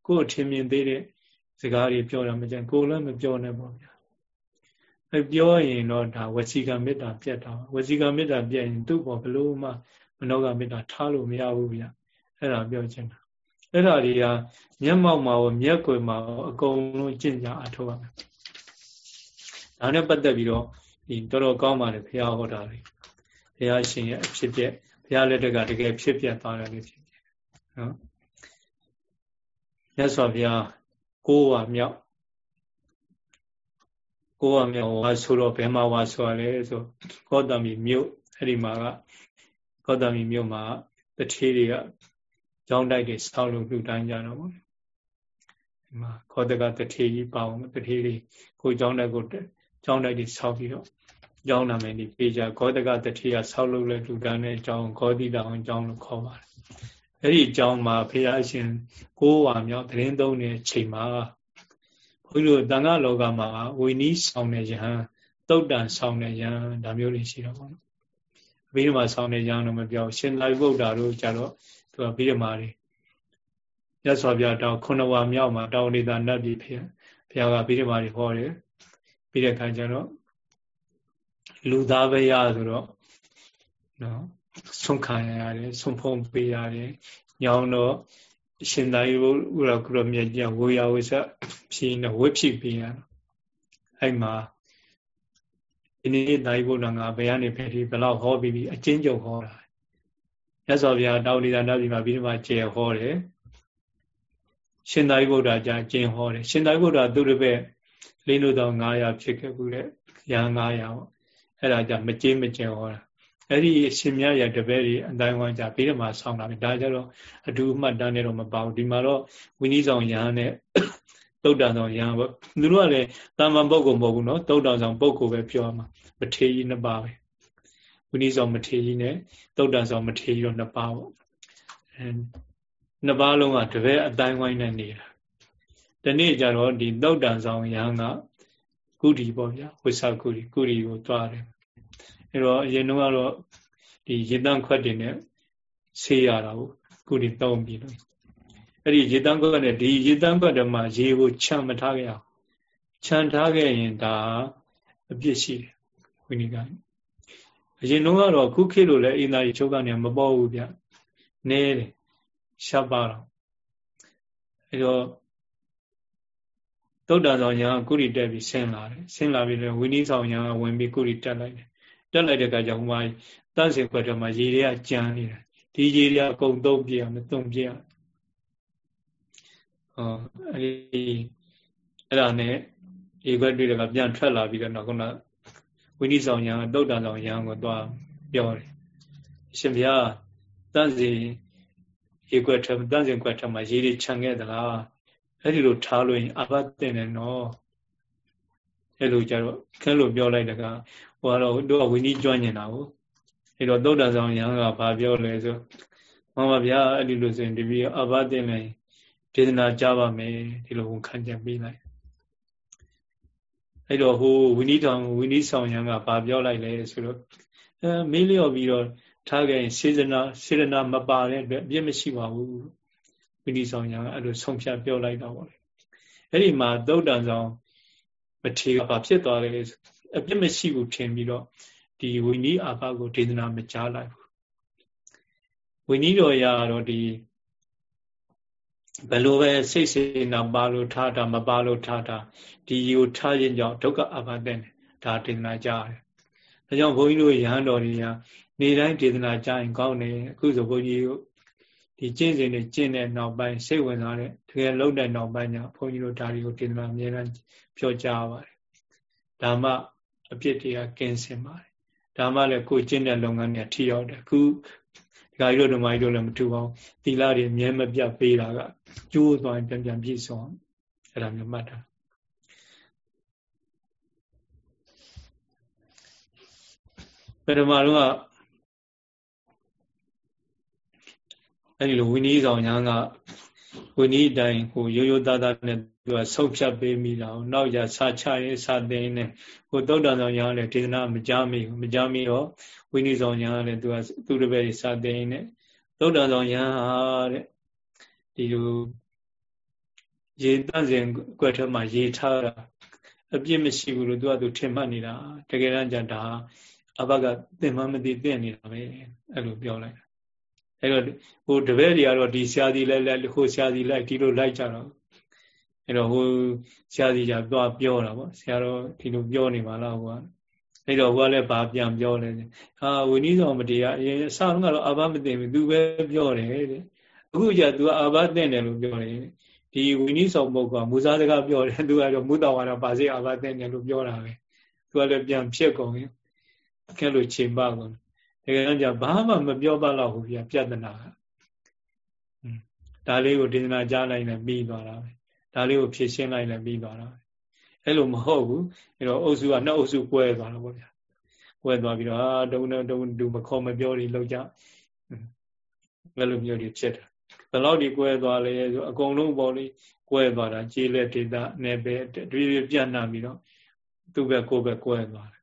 ကိုထင်မြင်သေးတဲ့စကားတွေပြောတာမကြိုက်ကိုလည်းမပြောနဲ့ပေါ့ဗျာအဲပြောရင်တော့ဒါဝစီကမေတ္တာပြတ်တာဝစီကမေတ္တာပြတ်ရင်သူ့ဘောဘလို့မှမနောကမေတ္တာထားလို့မရဘူးဗျအဲ့ဒါပြောချင်တာအဲ့ဒါတွေကမျက်မှောက်မှာရောမျက်ကွယ်မှာရောအကုန်လုံးကျင့်ကြအထောက်ရမယ်ဒါနဲ့ပတ်သက်ပြီးတော့ဒီတော်တော်ကောင်းပါတယ်ဘုရားဟောတာလေဘုရားရှင်ရဲ့အဖြစ်ပြက် ဘုရားလက်ထက်ကတကယ်ဖြစ်ပြက်သွားတယ်လို့ဖြစ်တယ်နော်မြတ်စွာဘုရားကိုးဝါမြောက်ကိုးဝါမြောက်ဝါဆိုတော့ဘယ်မှာဝါဆိုရလဲဆိုကောတမီမြို့အဲ့ဒီမှာကကောတမီမြို့မှာတထေးတွေကကြောင်းတိုက်တွေစောက်လို့လှူဒန်းကြတော့ပေါ့ဒီမှာခောတကတထေးကြီးပါအောင်တထေးတွေကိုကြောင်းတိုက်ကိုကြောင်းတိုက်တွေစောက်ပြီးတော့ ကျောင်းနာမည်ဒီပေးကြဂောတကတထေးကဆောက်လုပ်လဲလှူဒန်းတဲ့အကြောင်းဂောတိတောင်အကြောင်းလို့ခေါ်ပါတယ်အဲ့ဒီအကြောင်းမှာဖရာရှင်ကိုးဝါမြောက်သတင်းသုံးတဲ့ချိန်မှာဘုန်းကြီးတို့တန်ခါလောကမှာဝိနည်းဆောင်တဲ့ယဟန်တုတ်တန်ဆောင်တဲ့ယဟန်ဒါမျိုးတွေရှိတော့ပေါ့နော်အဘိဓမ္မာဆောင်တဲ့ယဟန်တော့မပြောရှင်သာရိပုတ္တရာတို့ကြတော့သူကဗိဓမာတွေရသော်ပြတောင်းခုနဝါမြောက်မှာတောင်းနေတာနတ်ပြည်ဖေဘုရားကဗိဓမာတွေဟောတယ်ပြီးတဲ့အခါကျတော့ လူသားပဲရဆိုတော့နော်ဆုံးခံရတယ်ဆုံးဖုံးပေးရတယ်ညောင်းတော့အရှင်သာရိပုတ္တရာကုရမြတ်ကြီးဝေယဝိဆဖြင်းတော့ဝိဖြစ်ပေးရတော့အဲ့မှာဒီနေ့သာရိပုတ္တရာကဘယ်ကနေဖယ်ဒီဘလောက်ဟောပြီးအချင်းချုပ်ဟောတာမြတ်စွာဘုရားတောင်းနေတာနောက်ပြီးမှပြီးတော့မှကျေဟောတယ်ရှင်သာရိပုတ္တရာကြာကျင်ဟောတယ်ရှင်သာရိပုတ္တရာသူတစ်ပည့်လင်းလို့တော့900ဖြစ်ခဲ့ဘူးတဲ့ရဟန်း900ပေါ့ အဲ့ဒါကြမကြေးမကျင်ဟောတာအဲ့ဒီအရှင်မြတ်ရဲ့တပည့်တွေအတိုင်းဝန်းကြပြီးတော့မှဆောင်းတာပဲဒါကြတော့အတူမှတ်တမ်းနဲ့တော့မပါဘူးဒီမှာတော့ဝိနည်းဆောင်ယဟန်နဲ့တုတ်တန်ဆောင်ယဟန်ပေါ့သူတို့ကလည်းတာမန်ပုဂ္ဂိုလ်မဟုတ်ဘူးနော်တုတ်တန်ဆောင်ပုဂ္ဂိုလ်ပဲပြောမှာမထေကြီးနှစ်ပါးပဲဝိနည်းဆောင်မထေကြီးနဲ့တုတ်တန်ဆောင်မထေကြီးတော့နှစ်ပါးပေါ့အဲနှစ်ပါးလုံးကတပည့်အတိုင်းဝိုင်းနဲ့နေတာဒီနေ့ကျတော့ဒီတုတ်တန်ဆောင်ယဟန်က ကုတီပေါ့ဗျာဝိသကုတီကုတီကိုသွားတယ်အဲ့တော့အရင်တော့ကတော့ဒီရေတန်းခွက်တွေနဲ့ဆေးရတာကိုကုတီတောင်းပြီးလို့အဲ့ဒီရေတန်းခွက်နဲ့ဒီရေတန်းခွက်တည်းမှာရေကိုခြံမထားခဲ့အောင်ခြံထားခဲ့ရင်ဒါအပြစ်ရှိတယ်ဝိနိကအရင်တော့ကတော့ခုခေတ်လိုလဲအင်းသားကြီးချုပ်ကနေမပေါ်ဘူးဗျနဲတယ်ရှပ်ပါတော့အဲ့တော့ တုတ်တန်ဆောင်ညာကုရီတက်ပြီးဆင်းလာတယ်ဆင်းလာပြီးတော့ဝိနည်းဆောင်ညာဝင်ပြီးကုရီတက်လိုက်တယ်တက်လိုက်တဲ့အခါကျဟိုမှာတန့်စင်ခွက်ထဲမှာရေတွေကကြမ်းနေတယ်ဒီရေတွေအကုန်သုံးပြရမသုံးပြရဟောအဲ့ဒီအဲ့ဒါနဲ့ရေခွက်တွေ့တဲ့ကပြန်ထွက်လာပြီးတော့နောက်ခုနဝိနည်းဆောင်ညာတုတ်တန်ဆောင်ညာကိုသွားပြောတယ်အရှင်ဘုရားတန့်စင်ရေခွက်ထဲတန့်စင်ခွက်ထဲမှာရေတွေခြံခဲ့သလား အဲ့ဒီလိုထားလို့ရင်အဘတ်တင်တယ်နော်အဲ့လိုကြတော့ခဲလို့ပြောလိုက်တကဟိုကတော့တို့ကဝိနည်းကျွမ်းနေတာကိုအဲ့တော့သုဒ္ဓဆောင်ရဟန်းကဘာပြောလဲဆိုမှန်ပါဗျာအဲ့ဒီလိုဆိုရင်ဒီပြီးအဘတ်တင်လိုက်ဒေသနာကြပါမယ်ဒီလိုဝန်ခံချက်ပေးလိုက်အဲ့တော့ဟိုဝိနည်းတောင်ဝိနည်းဆောင်ရဟန်းကဘာပြောလိုက်လဲဆိုတော့အဲမေးလျော့ပြီးတော့ထားခဲ့ရင်စေတနာစေတနာမပါတဲ့အတွက်အပြစ်မရှိပါဘူး ဝိနည်းဆောင်ရဟန်းကအဲ့လိုဆုံးဖြတ်ပြောလိုက်တော့ဗောလေအဲ့ဒီမှာသုဒ္ဓဆောင်မထေကဘာဖြစ်သွားလဲအပြစ်မရှိဘူးထင်ပြီးတော့ဒီဝိနည်းအာဘကိုဒေသနာမကြားလိုက်ဘူးဝိနည်းတော်ရတော့ဒီဘယ်လိုပဲစိတ်စေနာပါလို့ထားတာမပါလို့ထားတာဒီကိုထားခြင်းကြောင့်ဒုက္ခအာဘတဲ့ဒါဒေသနာကြားတယ်ဒါကြောင့်ဘုန်းကြီးတို့ရဟန်းတော်တွေကနေတိုင်းဒေသနာကြားရင်ကောင်းတယ်အခုဆိုဘုန်းကြီးတို့ ဒီကျင့်စဉ်တွေကျင့်တဲ့နောက်ပိုင်းစိတ်ဝင်စားတဲ့တကယ်လုံးတဲ့နောက်ပိုင်းညဘုန်းကြီးတို့ဒါတွေကိုဒေသနာအများအားပြောကြားပါတယ်ဒါမှအပြစ်တွေကကင်းစင်ပါတယ်ဒါမှလည်းကိုကျင့်တဲ့လုပ်ငန်းတွေထိရောက်တယ်အခုဒီကကြီးတို့ဓမ္မကြီးတို့လည်းမထူအောင်သီလတွေအမြဲမပြတ်ပေးတာကကျိုးသွားရင်ပြန်ပြန်ပြည့်စုံအဲ့ဒါမျိုးမှတ်တာပထမတော့ အဲ့ဒီလိုဝိနည်းဆောင်ညာကဝိနည်းတိုင်းဟိုရိုးရိုးသားသားနဲ့သူကဆုံးဖြတ်ပေးမိတာ။နောက်ကြဆာချရေးစာသိင်းနဲ့ဟိုသုတ်တန်ဆောင်ညာလည်းဒေသနာမကြားမိဘူးမကြားမိတော့ဝိနည်းဆောင်ညာလည်းသူကသူတပည့်စာသိင်းနဲ့သုတ်တန်ဆောင်ညာတဲ့ဒီလိုရေတန့်စဉ်ကွက်ထဲမှာရေထားတာအပြစ်မရှိဘူးလို့သူကသူထင်မှတ်နေတာတကယ်တမ်းကျဒါအဘကသင်မှမသိသိနေတာပဲအဲ့လိုပြောလိုက် အဲ့တော့ဟိုတပည့်တွေကတော့ဒီဆရာစီလိုက်လိုက်ဟိုဆရာစီလိုက်ဒီလိုလိုက်ကြတော့အဲ့တော့ဟိုဆရာစီကသွားပြောတာပေါ့ဆရာတော်ဒီလိုပြောနေပါလားဟိုကအဲ့တော့ဟိုကလည်းဘာပြန်ပြောလဲဟာဝိနည်းဆောင်မတရားအရင်အစကတော့အာဘမသိဘူးသူပဲပြောတယ်တဲ့အခုကျသူကအာဘသိတယ်လို့ပြောတယ်ဒီဝိနည်းဆောင်ပုဂ္ဂိုလ်ကမူစားစကားပြောတယ်သူကတော့မူတော်ဝါဒပါစေအာဘသိတယ်လို့ပြောတာပဲသူကလည်းပြန်ဖြစ်ကုန်ရင်အခက်လို့ချိန်ပါကုန်တ ကယ်တော့じゃဘာမှမပြောပါတော့ဘူးပြပြဿနာဒါလေးကိုဒေသနာကြားလိုက်လည်းပြီးသွားတာပဲဒါလေးကိုဖြည့်ရှင်းလိုက်လည်းပြီးသွားတာပဲအဲ့လိုမဟုတ်ဘူးအဲ့တော့အုပ်စုကနှစ်အုပ်စုကွဲသွားတော့ဗောဗျာကွဲသွားပြီးတော့အာတုံတုံတူမခေါ်မပြောတွေလောက်ကြအဲ့လိုမျိုးတွေဖြစ်တယ်ဘယ်လောက်ဒီကွဲသွားလဲဆိုအကုန်လုံးပေါ့လေကွဲသွားတာကြေးလက်ဒေတာနယ်ပဲတပြေးပြေးပြန့်နှံ့ပြီးတော့သူ့ဘက်ကိုယ်ဘက်ကွဲသွားတယ်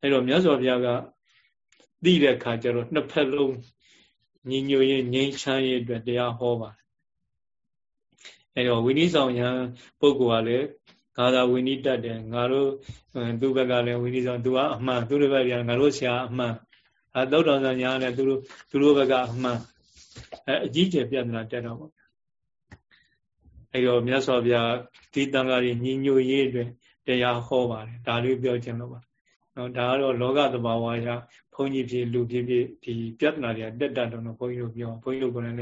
အဲ့တော့မြတ်စွာဘုရားက သိတဲ့အခါကျတော့နှစ်ဖက်လုံးညီညွတ်ရေးငြိမ်းချမ်းရေးအတွက်တရားဟောပါတယ်အဲတော့ဝိနည်းဆောင်ရန်ပုဂ္ဂိုလ်ကလည်းငါသာဝိနည်းတတ်တယ်ငါတို့သူ့ဘက်ကလည်းဝိနည်းဆောင်သူကအမှန်သူတို့ဘက်ကငါတို့ဆရာအမှန်အဲသုတ်တော်ဆောင်ညာလည်းသူတို့သူတို့ဘက်ကအမှန်အဲအကြီးကျယ်ပြဿနာတက်တော့ပေါ့အဲတော့မြတ်စွာဘုရားဒီတန်ဃာကြီးညီညွတ်ရေးအတွက်တရားဟောပါတယ်ဒါလေးပြောချင်လို့ပါ နော်ဒါကတော့လောကသဘာဝအရဘုန်းကြီးဖြစ်လူဖြစ်ဖြစ်ဒီပြဿနာတွေကတက်တတ်တော့ဘုန်းကြီးတို့ပြောဘုန်းကြီးတို့ကလည်း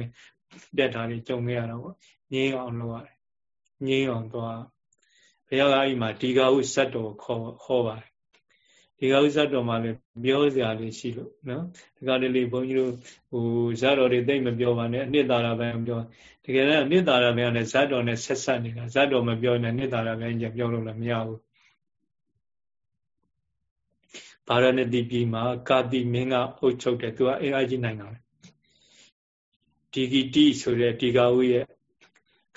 တက်တာတွေကြုံခဲ့ရတော့ပေါ့ငြင်းအောင်လုပ်ရတယ်ငြင်းအောင်သွားဘုရားကအဲ့မှာဒီဃဟုဇတ်တော်ခေါ်ဟောပါတယ်ဒီဃဟုဇတ်တော်မှာလည်းပြောစရာလေးရှိလို့နော်ဒီကလေးလေးဘုန်းကြီးတို့ဟိုဇတ်တော်တွေသိမပြောပါနဲ့အနှစ်သာရပဲပြောတကယ်တော့အနှစ်သာရပဲနဲ့ဇတ်တော်နဲ့ဆက်ဆက်နေတာဇတ်တော်မပြောနဲ့အနှစ်သာရပဲကြပြောလို့လည်းမရဘူး ဗာရဏသီပြည်မှာကာတိမင်းကအုပ်ချုပ်တယ်သူကအေအာကြီးနိုင်ငံပဲဒီဂီတိဆိုတဲ့ဒီဃဝိရဲ့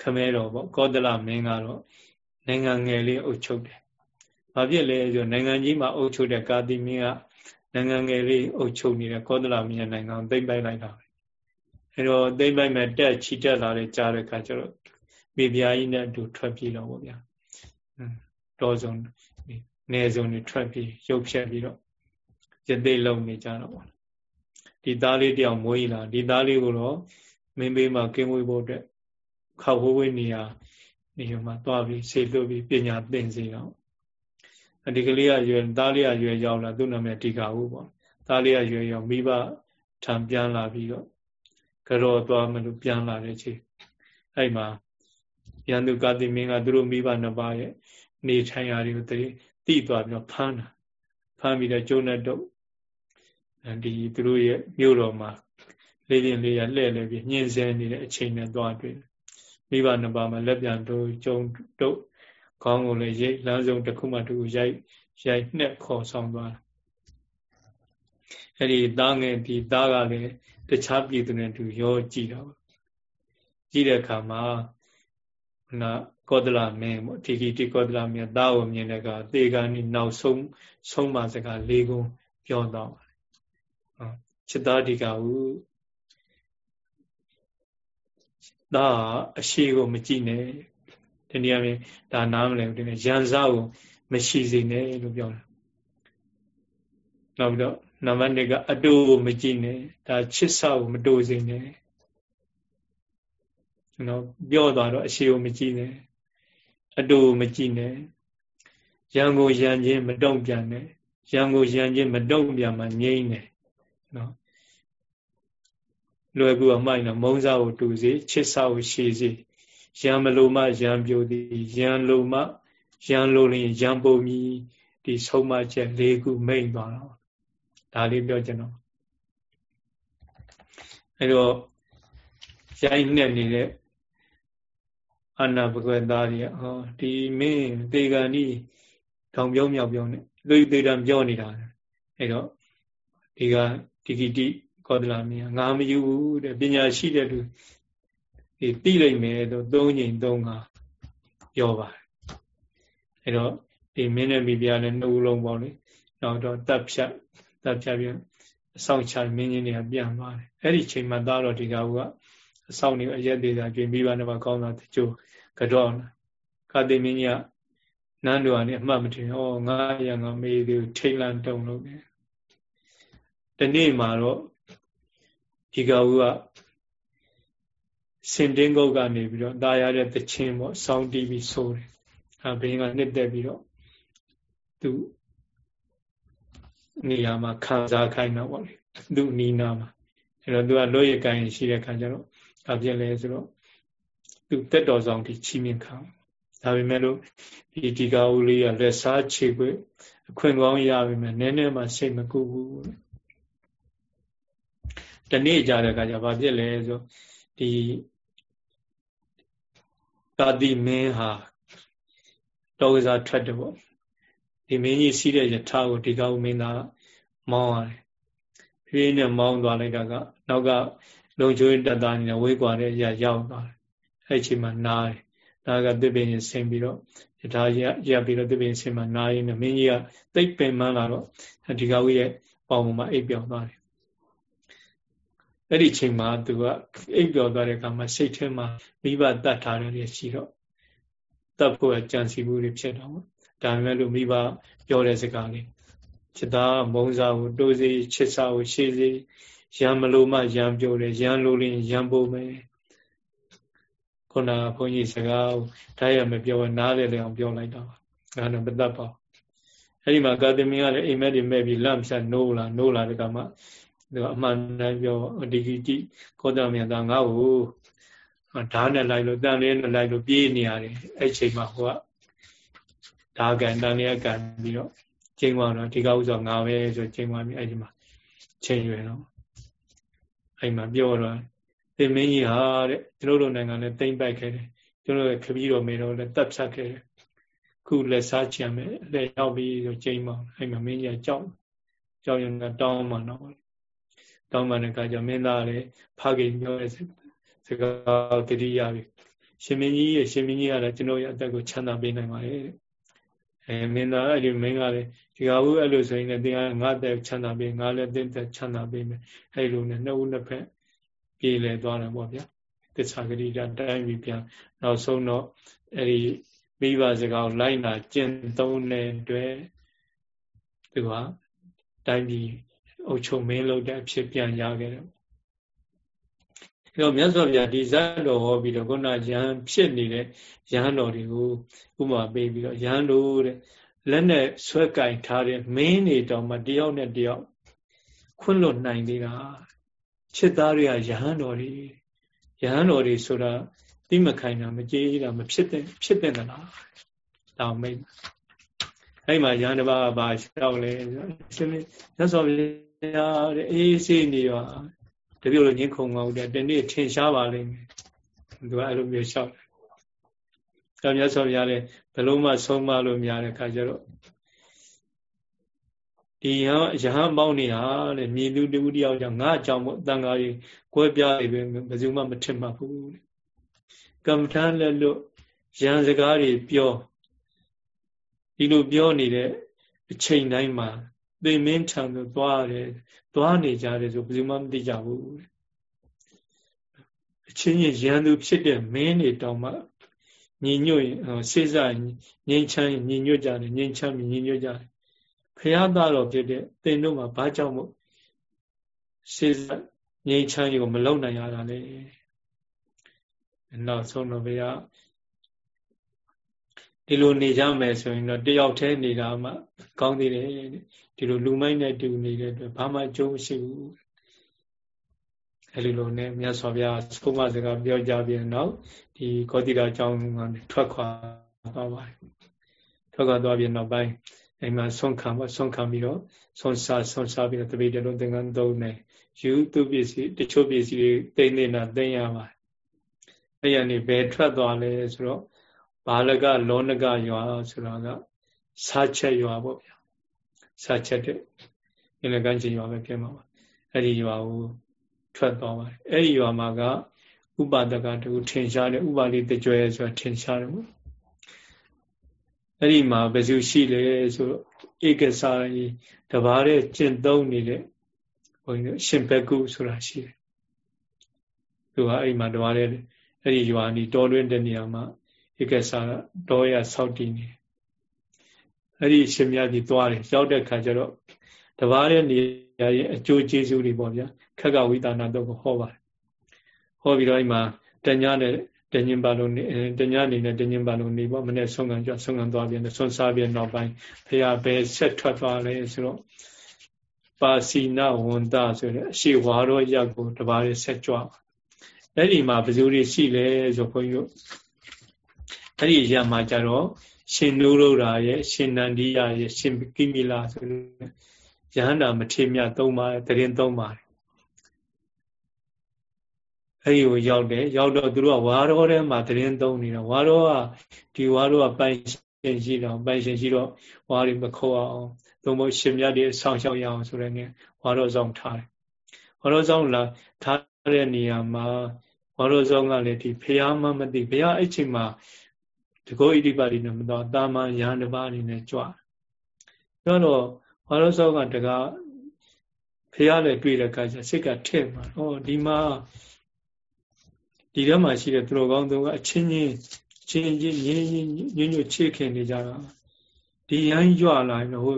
ခမဲတော်ပေါ့ကောသလမင်းကတော့နိုင်ငံငယ်လေးအုပ်ချုပ်တယ်။ဘာဖြစ်လဲဆိုနိုင်ငံကြီးမှာအုပ်ချုပ်တဲ့ကာတိမင်းကနိုင်ငံငယ်လေးအုပ်ချုပ်နေတဲ့ကောသလမင်းရဲ့နိုင်ငံကိုသိမ့်ပိုက်လိုက်တာပဲ။အဲတော့သိမ့်ပိုက်မဲ့တက်ချီတက်လာတဲ့ကြားတဲ့အခါကျတော့မိဖုရားကြီးနဲ့အတူထွက်ပြေးတော့ဗောဗျာ။တော်စုံ နေစုံတွေထွက်ပြေးရုပ်ဖြတ်ပြီးတော့ရသိလုံနေကြတော့ဗော။ဒီသားလေးတယောက်မွေးလာဒီသားလေးကိုတော့မင်းဘေးမှာကင်းဝေးဖို့အတွက်ခောက်ဝေးဝေးနေရာနေရာမှာသွားပြီးဆေလွတ်ပြီးပညာသင်စေတော့ဒီကလေးကရွယ်သားလေးကရွယ်ရောက်လာသူ့နာမည်ဒီကာဟုပေါ့သားလေးကရွယ်ရောက်မိဘထံပြန်လာပြီးတော့ကြော်သွားမလို့ပြန်လာတဲ့ချိန်အဲ့မှာရန်သူကာတိမင်းကသူတို့မိဘနှစ်ပါးရဲ့နေထိုင်ရာတွေကို တိသွားပြီးတော့ဖမ်းတာဖမ်းပြီးတော့ကျုံနဲ့တော့ဒီသူတို့ရဲ့မြို့တော်မှာလေးရင်လေးရလှည့်လဲပြီးညှင်းဆဲနေတဲ့အချိန်နဲ့သွားတွေ့မိဘနှစ်ပါးမှာလက်ပြန်တို့ကျုံတို့ခေါင်းကိုလည်းရိတ်လမ်းဆုံးတစ်ခုမှတစ်ခုရိုက်ရိုက်နှက်ခေါ်ဆောင်သွားတာအဲ့ဒီသားငယ်ဒီသားကလည်းတခြားပြည်သူနဲ့တူရောကြည့်တော့ကြည့်တဲ့အခါမှာ နာကောဒလာမင်းပေါ့ဒီကီတီကောဒလာမင်းသားကိုမြင်တဲ့ကသေကံนี่နောက်ဆုံးဆုံးမစကား၄ခုပြောတော့ဟုတ်ချစ်သားဒီကဟုဒါအရှိကိုမကြည့်နဲ့ဒီနေရာမှာဒါနားမလည်ဘူးဒီနေ့ရန်စားကိုမရှိစေနဲ့လို့ပြောတာနောက်ပြီးတော့နံပါတ်2ကအတူကိုမကြည့်နဲ့ဒါချစ်စာကိုမတူစေနဲ့ နော်ပြောသွားတော့အရှိကိုမကြည့်နဲ့အတူကိုမကြည့်နဲ့ရန်ကိုရန်ချင်းမတုံ့ပြန်နဲ့ရန်ကိုရန်ချင်းမတုံ့ပြန်မှငြိမ့်တယ်နော်လွယ်ကူအမိုက်နော်မုံစားကိုတူစေချစ်စားကိုရှည်စေရံမလိုမှရံပြိုသည်ရံလိုမှရံလိုရင်ရံပုံမီဒီဆုံးမချက်၄ခုမိတ်သွားတော့ဒါလေးပြောချင်တော့အဲတော့ရိုင်းနဲ့နေတဲ့ အာနာပကွယ်သားကြီးဟောဒီမင်းတေဂန်ဤထောင်ပြောင်းမြောက်ပြောင်းနဲ့လူသေးတံပြောနေတာအဲတော့ဒီကဒီဂီတိကောသလမင်းငါမယူဘူးတဲ့ပညာရှိတဲ့လူဒီသိလိုက်မယ်လို့သုံးချိန်သုံးခါပြောပါတယ်အဲတော့ဒီမင်းနဲ့မိဖုရားလည်းနှုတ်လုံးပေါ့လေနောက်တော့တပ်ဖြတ်တပ်ဖြတ်ပြီးအဆောင်ချမင်းကြီးတွေကပြန်ပါတယ်အဲ့ဒီချိန်မှာသားတော်ဒီကဘူးက အဆောင်နေအရက်သေးတာကျွေးမိဘနှစ်ပါးကောင်းတာတချို့ကတော့ကာတိမင်းကြီးကနန်းတော်ကနေအမှတ်မထင်ဩငါရငါမေးသေးထိတ်လန့်တုံလို့ပဲဒီနေ့မှာတော့ဒီကဘူးကစင်တင်းကုတ်ကနေပြီးတော့တာရတဲ့တခြင်းပေါ့စောင်းတီးပြီးဆိုးတယ်အဲဘင်းကနှစ်သက်ပြီးတော့သူနေရာမှာခံစားခိုင်းတော့ပေါ့လေသူနီးနာမှာအဲတော့သူကလွတ်ရကိုင်းရှိတဲ့ခါကျတော့ ဒါပြည့်လဲဆိုတော့သူတက်တော်ဆောင်တိချီးမြှင့်ခံဒါပေမဲ့လို့ဒီဒီကာဦးလေးကလက်စားခြေခွေအခွင့်ကောင်းရပြီမဲ့နည်းနည်းမှစိတ်မကူဘူးတနေ့ကြတဲ့အခါကျဘာဖြစ်လဲဆိုဒီကာတိမင်းဟာတောကစားထွက်တယ်ပေါ့ဒီမင်းကြီးစီးတဲ့ယထာကိုဒီကောင်းမင်းသားမောင်းရတယ်ဖြည်းနဲ့မောင်းသွားလိုက်တာကနောက်က လုံချိုးတက်သားနေဝေးကွာတဲ့ရရောက်သွားတယ်အဲ့ချိန်မှာနားတယ်နားကသစ်ပင်ဆင်းပြီးတော့ယထာရရပြီးတော့သစ်ပင်ဆင်းမှာနားရင်းနဲ့မင်းကြီးကတိတ်ပင်မှန်းလာတော့ဒီကောင်းရဲ့ပေါင်ပေါ်မှာအိပ်ပြောင်းသွားတယ်အဲ့ဒီချိန်မှာသူကအိပ်ပျော်သွားတဲ့အခါမှာစိတ်ထဲမှာမိဘတတ်ထားတယ်ရှိတော့တတ်ဖို့ကြံစီမှုတွေဖြစ်တော့ဒါပေမဲ့လို့မိဘပြောတဲ့စကားလေးจิตသားမုံစားကိုတိုးစေချစ်စားကိုရှေ့စေ ရံမလို့မှရံပြောတယ်ရံလို့လင်းရံဖို့မယ်ခုနကဘုန်းကြီးစကားဓာတ်ရမပြောနားလေလေအောင်ပြောလိုက်တော့ဒါနဲ့မတတ်ပါအဲ့ဒီမှာကာသမီကလည်းအိမ်မက်တွေမဲ့ပြီးလန့်ဖြတ်နိုးလာနိုးလာတဲ့ကမှသူအမှန်တိုင်းပြောဒီဂီတိကောသမြတ်သားငါ့ကိုဓာတ်နဲ့လိုက်လို့တန်လေးနဲ့လိုက်လို့ပြေးနေရတယ်အဲ့ချိန်မှာဟိုကဓာကန်တန်လေးကန်ပြီးတော့ချိန်သွားတော့ဒီကဥစ္စာငါပဲဆိုချိန်သွားပြီအဲ့ဒီမှာချိန်ရွယ်တော့ အဲ့မှာပြောတော့သင်မင်းကြီးဟာတဲ့ကျွန်တော်တို့နိုင်ငံနဲ့တိမ့်ပိုက်ခဲ့တယ်ကျွန်တော်ရဲ့ခပီးတော်မေတော်လည်းတပ်ဖြတ်ခဲ့တယ်ခုလက်စားချင်မယ်လက်ရောက်ပြီးဆိုချိန်မှာအဲ့မှာမင်းကြီးကြောက်ကြောက်ရင်တောင်းမှတော့တောင်းမှတဲ့အခါကျမင်းသားလည်းဖခင်ပြောတဲ့စကားတတိယပြီရှင်မင်းကြီးရဲ့ရှင်မင်းကြီးကလည်းကျွန်တော်ရဲ့အသက်ကိုချမ်းသာပေးနိုင်ပါလေအဲမင်းသားအဲ့ဒီမင်းကလည်း ဒီကဘူးအဲ့လိုဆိုရင်လည်းတင်ကငါသက်ချမ်းသာပေးငါလည်းတင်သက်ချမ်းသာပေးမယ်အဲ့လိုနဲ့နှစ်ဦးနှစ်ဖက်ပြေးလဲသွားတယ်ပေါ့ဗျာတစ္ဆာဂရိတတိုင်းပြီးပြန်နောက်ဆုံးတော့အဲ့ဒီမိဘစကားကိုလိုက်နာကျင့်သုံးတဲ့အတွက်သူကတိုင်းပြည်အုပ်ချုပ်မင်းလုပ်တဲ့အဖြစ်ပြန်ရခဲ့တယ်အဲတော့မြတ်စွာဘုရားဒီဇတ်တော်ဟောပြီးတော့ခုနရဟန်းဖြစ်နေတဲ့ရဟန်းတော်တွေကိုဥပမာပေးပြီးတော့ရဟန်းတို့တဲ့ လက်နဲ့ဆွဲကင်ထားတဲ့မင်းတွေတောင်မှတယောက်နဲ့တယောက်ခွင့်လွတ်နိုင်သေးတာချစ်သားတွေကရဟန်းတော်တွေရဟန်းတော်တွေဆိုတာတိမခိုင်တာမကြေးတာမဖြစ်တဲ့ဖြစ်တဲ့လားတောင်မိတ်အဲ့မှာရဟန်းတစ်ပါးကဘာလျှောက်လဲရှင်မြတ်စွာဘုရားတဲ့အေးစေးနေပါတပြို့လိုငင်းခုံကောင်းတဲ့ဒီနေ့ထင်ရှားပါလိမ့်မယ်သူကအဲ့လိုမျိုးလျှောက်တယ်။ တော်မြတ်စွာဘုရားလည်းဘယ်လုံးမှဆုံးမလို့များတဲ့ခါကျတော့ဒီရဟရဟန်းပေါင်းနေဟာလေမြည်သူတူတယောက်ကြောင့်ငါအကြောင်းမို့တန်ဃာကြီးကွဲပြားနေပြီဘယ်သူမှမထင်မှဘူးတဲ့။ကမ္မထာလက်လို့ရဟန်းစကားတွေပြောဒီလိုပြောနေတဲ့အချိန်တိုင်းမှာသိမင်းထံသို့သွားတယ်သွားနေကြတယ်ဆိုဘယ်သူမှမသိကြဘူးအချင်းချင်းရန်သူဖြစ်တဲ့မင်းတွေတောင်မှ ညီညွတ်စေစားငြိမ်းချမ်းညီညွတ်ကြတယ်ငြိမ်းချမ်းညီညွတ်ကြတယ်ဖရာသားတော်ဖြစ်တဲ့သင်တို့မှာဘာကြောင့်မို့စေစားငြိမ်းချမ်းကိုမလုံနိုင်ရတာလဲနောက်ဆုံးတော့ဘုရားဒီလိုနေကြမယ်ဆိုရင်တော့တယောက်တည်းနေတာမှကောင်းသေးတယ်ဒီလိုလူမိုက်နဲ့တူနေတဲ့အတွက်ဘာမှကြုံမရှိဘူး အဲဒီလိုနဲ့မြတ်စွာဘုရားဆုံးမစကားပြောကြပြီးတော့ဒီကောတိရာအကြောင်းကနေထွက်ခွာသွားပါတယ်ထွက်ခွာသွားပြီးနောက်ပိုင်းအိမ်မှာဆုံးခံပါဆုံးခံပြီးတော့ဆုံးစားဆုံးစားပြီးတော့တပိတလုံးသင်္ကန်းသုံးတယ်ယူသူပစ္စည်းတချို့ပစ္စည်းတွေတိမ့်နေတာသိမ်းရပါတယ်အဲ့ရနေဘယ်ထွက်သွားလဲဆိုတော့ဘာလကလောနကရွာဆိုတာကစားချက်ရွာပေါ့ဗျာစားချက်တဲ့အင်လကန်းချင်းရွာပဲဖြစ်မှာပါအဲ့ဒီရွာကို ထွက်သွားပါတယ်အဲ့ဒီရွာမှာကဥပါဒကတူထင်ရှားတယ်ဥပါလိတကြွယ်ဆိုတာထင်ရှားတယ်ပေါ့အဲ့ဒီမှာဘယ်သူရှိလဲဆိုဧကစာရီတဘာတဲ့ကျင့်သုံးနေတဲ့ဘုန်းကြီးတို့ရှင်ဘက်ကုဆိုတာရှိတယ်သူကအဲ့ဒီမှာတဘာတဲ့အဲ့ဒီရွာနီတောတွင်းတဲ့နေရာမှာဧကစာတောရဆောက်တည်နေအဲ့ဒီရှင်မြတ်ကြီးသွားတယ်ရောက်တဲ့ခါကျတော့ တဘာတဲ့နေရာရဲ့အကျိုးကျေးဇူးတွေပေါ့ဗျာခက်ကဝိသနာတော့ကိုဟောပါတယ်ဟောပြီးတော့အဲ့မှာတညနဲ့တညင်ပါလုံးနေတညနေနဲ့တညင်ပါလုံးနေပေါ့မနေ့ဆုံးခံကြဆုံးခံသွားပြန်ဆွန်စားပြန်နောက်ပိုင်းဖះဘယ်ဆက်ထွက်သွားလဲဆိုတော့ပါစီနဝန်တဆိုတဲ့အရှိဝါရောရက်ကိုတပါးလေးဆက်ကြွအဲ့ဒီမှာဘယ်သူတွေရှိလဲဆိုခွန်ကြီးတို့အဲ့ဒီရမှာကြတော့ရှင်နုရုရာရဲ့ရှင်နန္ဒီယရဲ့ရှင်ကိမိလာဆိုတဲ့ ယဟန္တာမထေမြတ်သုံးပါးတရင်သုံးပါးအဲ့ဒီကိုရောက်တယ်ရောက်တော့သူတို့ကဝါရောထဲမှာတရင်သုံးနေတာဝါရောကဒီဝါရောကပိုင်ရှင်ရှိတော့ပိုင်ရှင်ရှိတော့ဝါရီမခေါ်အောင်သုံးဖို့ရှင်မြတ်တွေဆောင်းရှောက်ရအောင်ဆိုတဲ့နေဝါရောဆောင်ထားတယ်ဝါရောဆောင်လာထားတဲ့နေရာမှာဝါရောဆောင်ကလည်းဒီဖះမမသိဖះအဲ့ချိန်မှာတကောဣတိပါတိနဲ့မတော်တာမန်ရဟန်းတစ်ပါးအနေနဲ့ကြွပြောတော့ ဝါရောဆောင်ကတကားဖះလည်းတွေ့တဲ့အခါကျစိတ်ကထဲ့မှာဩဒီမှာဒီထဲမှာရှိတဲ့သူတော်ကောင်းသူကအချင်းချင်းချင်းချင်းညင်းညင်းညညွတ်ချစ်ခင်နေကြတာဒီရန်ကြွလာရင်ဟို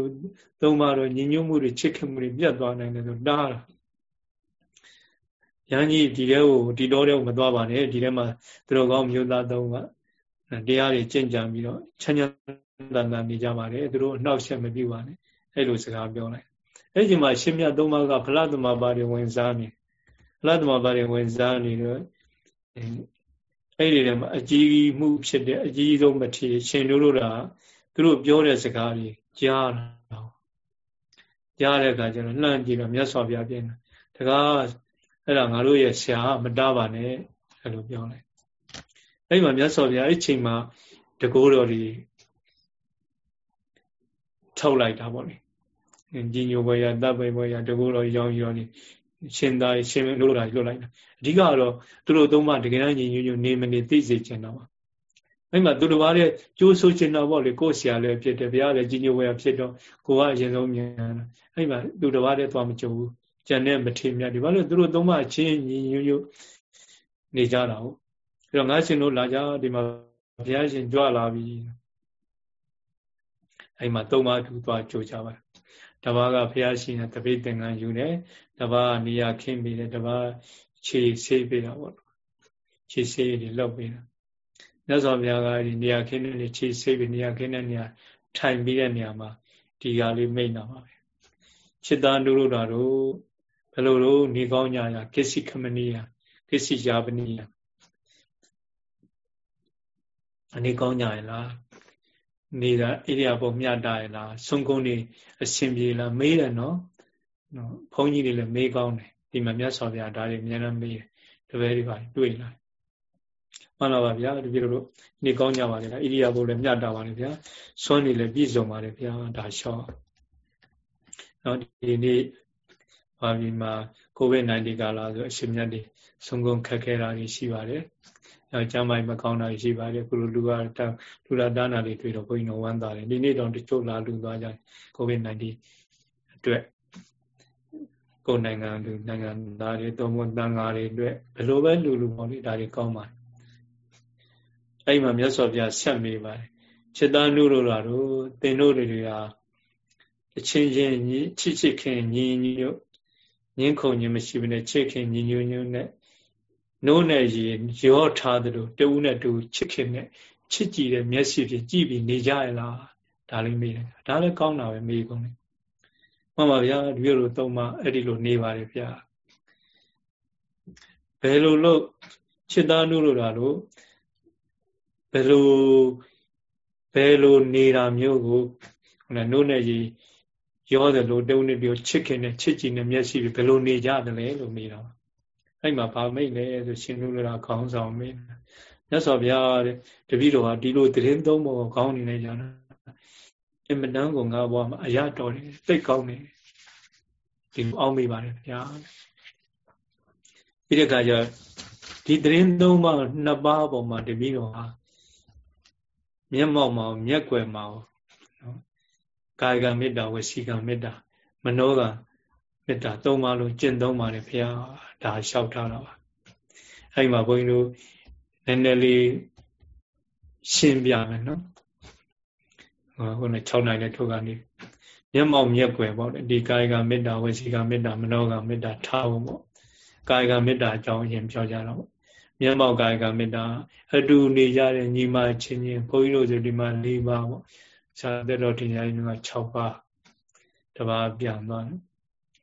သုံးပါတော့ညညွတ်မှုတွေချစ်ခင်မှုတွေပြတ်သွားနိုင်တယ်ဆိုတားတာရန်ကြီးဒီထဲကိုဒီတော်ထဲကိုမသွားပါနဲ့ဒီထဲမှာသူတော်ကောင်းမျိုးသားသုံးကတရားတွေကျင့်ကြံပြီးတော့ချမ်းချမ်းသာသာနေကြပါတယ်သူတို့အနှောက်အယှက်မပြုပါနဲ့ အဲ့လိုစကားပြောလိုက်အဲ့ဒီမှာရှင်မြတ်သုံးပါးကဖလားသမဘာတွေဝင်စားနေဖလားသမဘာတွေဝင်စားနေတော့အဲ့ဒီထဲမှာအကြီးမှုဖြစ်တဲ့အကြီးဆုံးမထေရှင်တို့တို့ကသူတို့ပြောတဲ့စကားတွေကြားတာကြားတဲ့အခါကျတော့လှမ်းကြည့်တော့မြတ်စွာဘုရားပြင်တကားအဲ့ဒါငါတို့ရဲ့ဆရာမတားပါနဲ့အဲ့လိုပြောလိုက်အဲ့မှာမြတ်စွာဘုရားအဲ့ချိန်မှာတကိုးတော်ဒီထုတ်လိုက်တာပေါ့လေ ကြီးညိုဘွယ်ရတပ်ဘွယ်ရတကိုးတော်ရောင်းရောင်းနေရှင်သာရှင်လို့တာလွတ်လိုက်တာအဓိကတော့သူတို့သုံးပါတကယ်တမ်းညီညွတ်ညွတ်နေမနေသိစေချင်တော့ပါအဲ့မှာသူတို့ဘာလဲကြိုးဆိုချင်တော့ဗောလေကိုယ်ဆရာလည်းဖြစ်တယ်ဘုရားလည်းကြီးညိုဝဲဖြစ်တော့ကိုကအရင်ဆုံးမြင်တာအဲ့မှာသူတို့ဘာလဲသွားမကြုံဘူးကျန်တဲ့မထေမြတ်ဒီဘာလို့သူတို့သုံးပါချင်းညီညွတ်ညွတ်နေကြတာဟုတ်ပြီးတော့ငါရှင်တို့လာကြဒီမှာဘုရားရှင်ကြွလာပြီအဲ့မှာသုံးပါတူသွားကြိုကြပါ တပါးကဘုရားရှင်ကတပိတ်သင်္ကန်းယူတယ်တပါးနေရာခင်းပြီးတယ်တပါးခြေဆေးပေးတာပေါ့ခြေဆေးတွေလောက်ပေးတာမြတ်စွာဘုရားကဒီနေရာခင်းတဲ့ခြေဆေးပြီးနေရာခင်းတဲ့နေရာထိုင်ပြီးတဲ့နေရာမှာဒီကလေးမိတ်တာပါပဲจิตာနုရုဒ္ဓတို့ဘယ်လိုလို့နေကောင်းကြရကိစ္စခမနီယကိစ္စယာပနီယအနေကောင်းကြရလား နေတာဣရိယာပုမြတ်တာရလားဆုံးကုန်းနေအရှင်ပြေလားမေးတယ်နော်နော်ဘုန်းကြီးတွေလည်းမေးကောင်းတယ်ဒီမှာမြတ်စွာဘုရားဒါတွေအများနဲ့မေးတယ်တပည့်တွေပါတွေ့လာမှန်ပါပါဗျာဒီလိုလိုနေကောင်းကြပါလေလားဣရိယာပုလည်းမြတ်တာပါလေဗျာစွန့်နေလည်းပြည့်စုံပါလေဗျာဒါလျှော့နော်ဒီနေ့ဘာပြီးမှာကိုဗစ် -19 ကာလဆိုအရှင်မြတ်တွေ ဆုံးကုန်ခက်ခဲတာတွေရှိပါတယ်အဲကျမ်းမိုင်မကောင်းတာရှိပါတယ်ခုလိုလူကလူလာဒါနာတွေတွေ့တော့ဘုန်းကြီးတော်ဝမ်းသာတယ်ဒီနေ့တော့တချို့လာလူသွားကြကိုဗစ် -19 အတွက်ကိုယ်နိုင်ငံလူနိုင်ငံသားတွေသုံးဖို့တန်ဃာတွေအတွက်ဘယ်လိုပဲလူလူပေါ့လေဒါတွေကောင်းပါတယ်အဲ့မှာမြတ်စွာဘုရားဆက်မေးပါတယ်จิตာနုရောလာတို့သင်တို့တွေဟာအချင်းချင်းချစ်ချစ်ခင်ညီညီညွတ်ငင်းခုန်ခြင်းမရှိဘဲနဲ့ချစ်ခင်ညီညွတ်ညွတ်နဲ့ နိုးနဲ့ရေရောထားတယ်လို့တဦးနဲ့တူချစ်ခင်နဲ့ချစ်ကြည်တဲ့မျက်စိဖြင့်ကြည့်ပြီးနေကြရလားဒါလေးမေးတယ်ဒါလည်းကောင်းတာပဲမေးကုန်တယ်မှန်ပါဗျာဒီလိုသုံးမအဲ့ဒီလိုနေပါတယ်ဗျာဘယ်လိုလို့ချစ်သားနုလို့တာလို့ဘယ်လိုဘယ်လိုနေတာမျိုးကိုဟိုနိုးနဲ့ရေရောတယ်လို့တုံးနေပြီးချစ်ခင်နဲ့ချစ်ကြည်နဲ့မျက်စိဘယ်လိုနေကြတယ်လဲလို့မေးတာ အဲ့မှာဗာမိတ်လဲဆိုရှင်လူလာခေါင်းဆောင်မေးမြတ်စွာဘုရားတဲ့တပည့်တော်ဟာဒီလိုသတင်းသုံးပုံခေါင်းနေနေကြတာအမတန်းကငါဘွားမှာအရတော်တယ်သိတ်ကောင်းတယ်ဒီလိုအောက်မိပါတယ်ဗျာပြီးတဲ့အခါကျဒီသတင်းသုံးပါးနှစ်ပါးပေါ်မှာတပည့်တော်ဟာမျက်မှောက်မှာမျက်ွယ်မှာနော်ကာယကမေတ္တာဝစီကမေတ္တာမနောက မေတ္တာသုံးပါးလုံးကျင့်သုံးပါတယ်ဘုရားဒါလျှောက်ထားတာပါအဲ့မှာဘုန်းကြီးတို့နည်းနည်းလေးရှင်းပြမယ်နော်ဟိုနဲ့6နိုင်တဲ့ထုတ်ကနေမျက်မှောက်မျက်ွယ်ပေါ့ဒီကာယကမေတ္တာဝစီကမေတ္တာမနောကမေတ္တာထားဖို့ပေါ့ကာယကမေတ္တာအကြောင်းအရင်ပြောကြတော့မျက်မှောက်ကာယကမေတ္တာအတူနေကြတဲ့ညီမချင်းချင်းဘုန်းကြီးတို့ဆိုဒီမှာ၄ပါးပေါ့ဇာတက်တော်တင်ညာကြီးက6ပါးတပါးပြန်သွားတယ်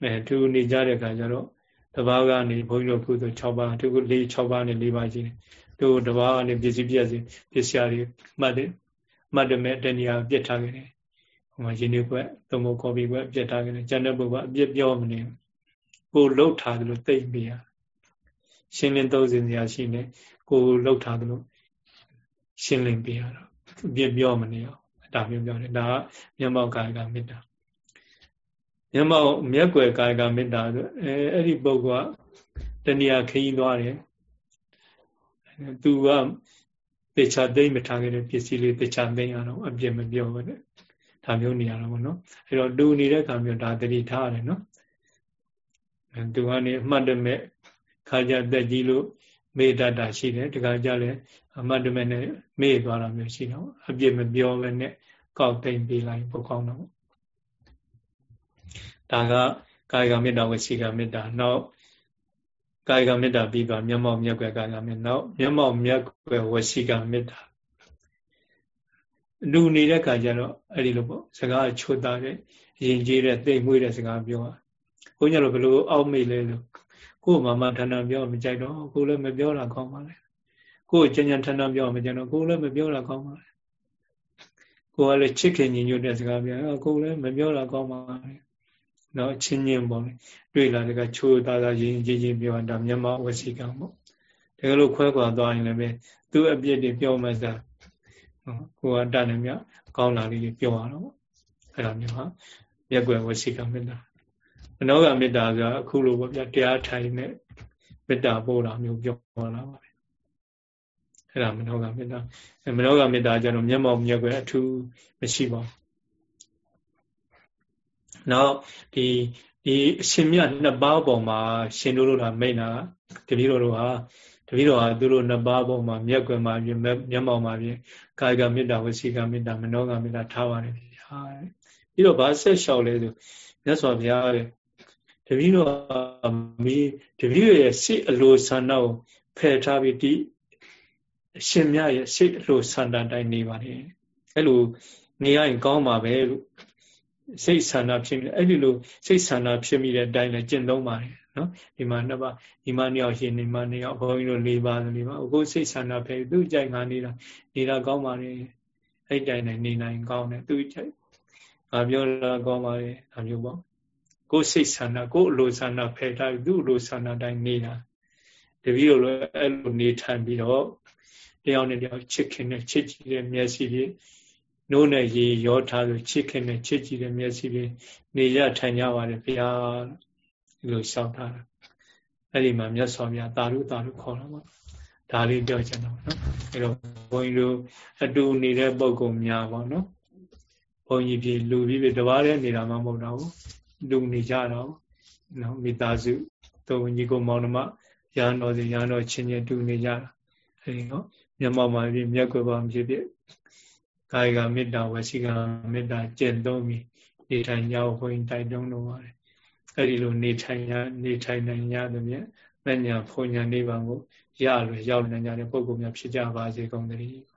အဲအတူနေကြတဲ့ခါကျတော့တပါးကနေဘုန်းကြီးတို့ကုသိုလ်6ပါးသူက၄6ပါးနဲ့၄ပါးရှိတယ်သူတပါးကနေပစ္စည်းပြည့်စည်ပစ္စည်းတွေမှတ်တယ်မှတ်တယ်မဲ့တဏှာပြစ်ထားခဲ့တယ်ဟိုမှာရင်းနှီးကွက်သုံးဖို့ကော်ပီကွက်ပြစ်ထားခဲ့တယ်ကျန်တဲ့ဘုရားအပြစ်ပြောမနေဘူးကိုလှုပ်ထားတယ်လို့သိမရရှင်းလင်းသုံးစင်စရာရှိနေကိုလှုပ်ထားတယ်လို့ရှင်းလင်းပြရတော့အပြစ်ပြောမနေအောင်ဒါမျိုးပြောတယ်ဒါကမျက်မှောက်ကာယကမေတ္တာ မျက်မှောက်မျက်ွယ်ကာယကမေတ္တာဆိုအဲအဲ့ဒီပုဂ္ဂိုလ်ကတဏှာခရီးသွားတယ်သူကတေချာသိမ့်မထားခဲ့တဲ့ပစ္စည်းလေးတေချာသိမ့်ရတော့အပြစ်မပြောဘူးတဲ့ဒါမျိုးနေရတာပေါ့နော်အဲ့တော့တူနေတဲ့ခါမျိုးဒါတတိထားရတယ်နော်သူကနေအမှတ်တမဲ့ခါကြတက်ကြီးလို့မေတ္တာရှိတယ်တခါကြလဲအမှတ်တမဲ့နဲ့မေ့သွားတာမျိုးရှိတော့အပြစ်မပြောဘဲနဲ့ကောက်သိမ့်ပေးလိုက်ပုတ်ကောင်းတော့ ဒါကကာယကမေတ္တာဝစီကမေတ္တာနောက်ကာယကမေတ္တာပြီးသွားမျက်မှောက်မျက်ွယ်ကာယကမေတ္တာနောက်မျက်မှောက်မျက်ွယ်ဝစီကမေတ္တာလူနေတဲ့ခါကျတော့အဲ့ဒီလိုပေါ့စကားချိုးသားတဲ့ရင်ကြီးတဲ့သိမ်မွေးတဲ့စကားပြောတာဘုန်းကြီးတို့ဘယ်လိုအောက်မေ့လဲလို့ကိုယ်မှမှဌာနပြောမကြိုက်တော့ကိုယ်လည်းမပြောတာကောင်းပါလေကိုယ်ကျញ្ញဌာနပြောမကြိုက်တော့ကိုယ်လည်းမပြောတာကောင်းပါလေကိုယ်ကလည်းချစ်ခင်ညီညွတ်တဲ့စကားပြောကိုယ်လည်းမပြောတာကောင်းပါလေ နော်ချင်းချင်းပေါ့လေတွေ့လာတဲ့ကချိုးသားသားရင်ကြီးကြီးပြောတာမျက်မှောက်ဝစီကံပေါ့တကယ်လို့ခွဲခွာသွားရင်လည်းပဲသူ့အပြစ်တွေပြောမှစားကိုယ်ကတန်နေမြကောင်းလာလေးတွေပြောရတော့ပေါ့အဲ့လိုမျိုးဟာမျက်ွယ်ဝစီကံမေတ္တာမနောကမေတ္တာဆိုတာအခုလိုပေါ့ဗျာတရားထိုင်နဲ့မေတ္တာပို့တာမျိုးပြောလာပါပဲအဲ့ဒါမနောကမေတ္တာမနောကမေတ္တာကျတော့မျက်မှောက်မျက်ွယ်အထူးမရှိပါဘူး နောက်ဒီဒီအရှင်မြတ်နှစ်ပါးပေါ်မှာရှင်တို့တို့ကမိန်တာတပည့်တော်တို့ဟာတပည့်တော်ဟာသူတို့နှစ်ပါးပေါ်မှာမျက်ွယ်မှာပြင်မျက်မှောက်မှာပြင်ကာယကမေတ္တာဝစီကမေတ္တာမနောကမေတ္တာထားပါတယ်ဗျာပြီးတော့ဗာဆက်လျှောက်လဲဆိုမြတ်စွာဘုရားရဲ့တပည့်တော်မီးတပည့်ရဲ့စိတ်အလိုဆန္ဒကိုဖယ်ထားပြီးဒီအရှင်မြတ်ရဲ့စိတ်အလိုဆန္ဒတိုင်းနေပါတယ်အဲ့လိုနေရရင်ကောင်းပါပဲလို့ စိတ်ဆန္ဒဖြစ်မိအဲ့ဒီလိုစိတ်ဆန္ဒဖြစ်မိတဲ့အတိုင်းလည်းကျင့်သုံးပါတယ်နော်ဒီမှာနှစ်ပါးဒီမှာနှစ်ယောက်ရှိနေမှာနှစ်ယောက်ဘုန်းကြီးတို့၄ပါးလေးပါအခုစိတ်ဆန္ဒဖယ်သူ့ကြိုက်ငါနေတာနေတာကောင်းပါလေအဲ့တိုင်းနဲ့နေနိုင်ကောင်းတယ်သူ့ကြိုက်ငါပြောတာကောင်းပါလေဒါမျိုးပေါ့ကိုယ်စိတ်ဆန္ဒကိုယ်အလိုဆန္ဒဖယ်ထားသူ့အလိုဆန္ဒတိုင်းနေတာတပည့်တို့လည်းအဲ့လိုနေထိုင်ပြီးတော့တယောက်နဲ့တယောက်ချစ်ခင်နဲ့ချစ်ကြည့်တဲ့မျက်စိဖြင့် နိုးနဲ့ရေရောထားလို့ချစ်ခင်နဲ့ချစ်ကြည့်တဲ့မျက်စိဖြင့်နေရထိုင်ကြပါတယ်ဘုရားဒီလိုရှောက်ထားတာအဲ့ဒီမှာမြတ်စွာဘုရားတာရုတာရုခေါ်တာပေါ့ဒါလေးပြောချင်တော့နော်အဲ့တော့ဘုန်းကြီးတို့အတူနေတဲ့ပုံကုများပေါ့နော်ဘုန်းကြီးပြည်လူပြီးပြီတပါးတည်းနေတာမှမဟုတ်တော့ဘူးလူနေကြတော့နော်မိသားစုသုံးညီကိုမောင်နှမရဟန်းတော်စီရဟန်းတော်ချင်းချင်းတူနေကြတာအဲဒီနော်မျက်မှောက်မှာဖြစ်မျက်ကွယ်ပါဖြစ်ဖြစ် ကာယကမေတ္တာဝစီကမေတ္တာကျင့်သုံးပြီးနေထိုင်ကြဖို့ဘုန်းကြီးတိုက်တွန်းလို့ပါတယ်အဲဒီလိုနေထိုင်ရနေထိုင်နိုင်ရသဖြင့်မညာဖုန်ညာနိဗ္ဗာန်ကိုရလွယ်ရောက်နိုင်ကြတဲ့ပုဂ္ဂိုလ်များဖြစ်ကြပါစေကုန်သတည်း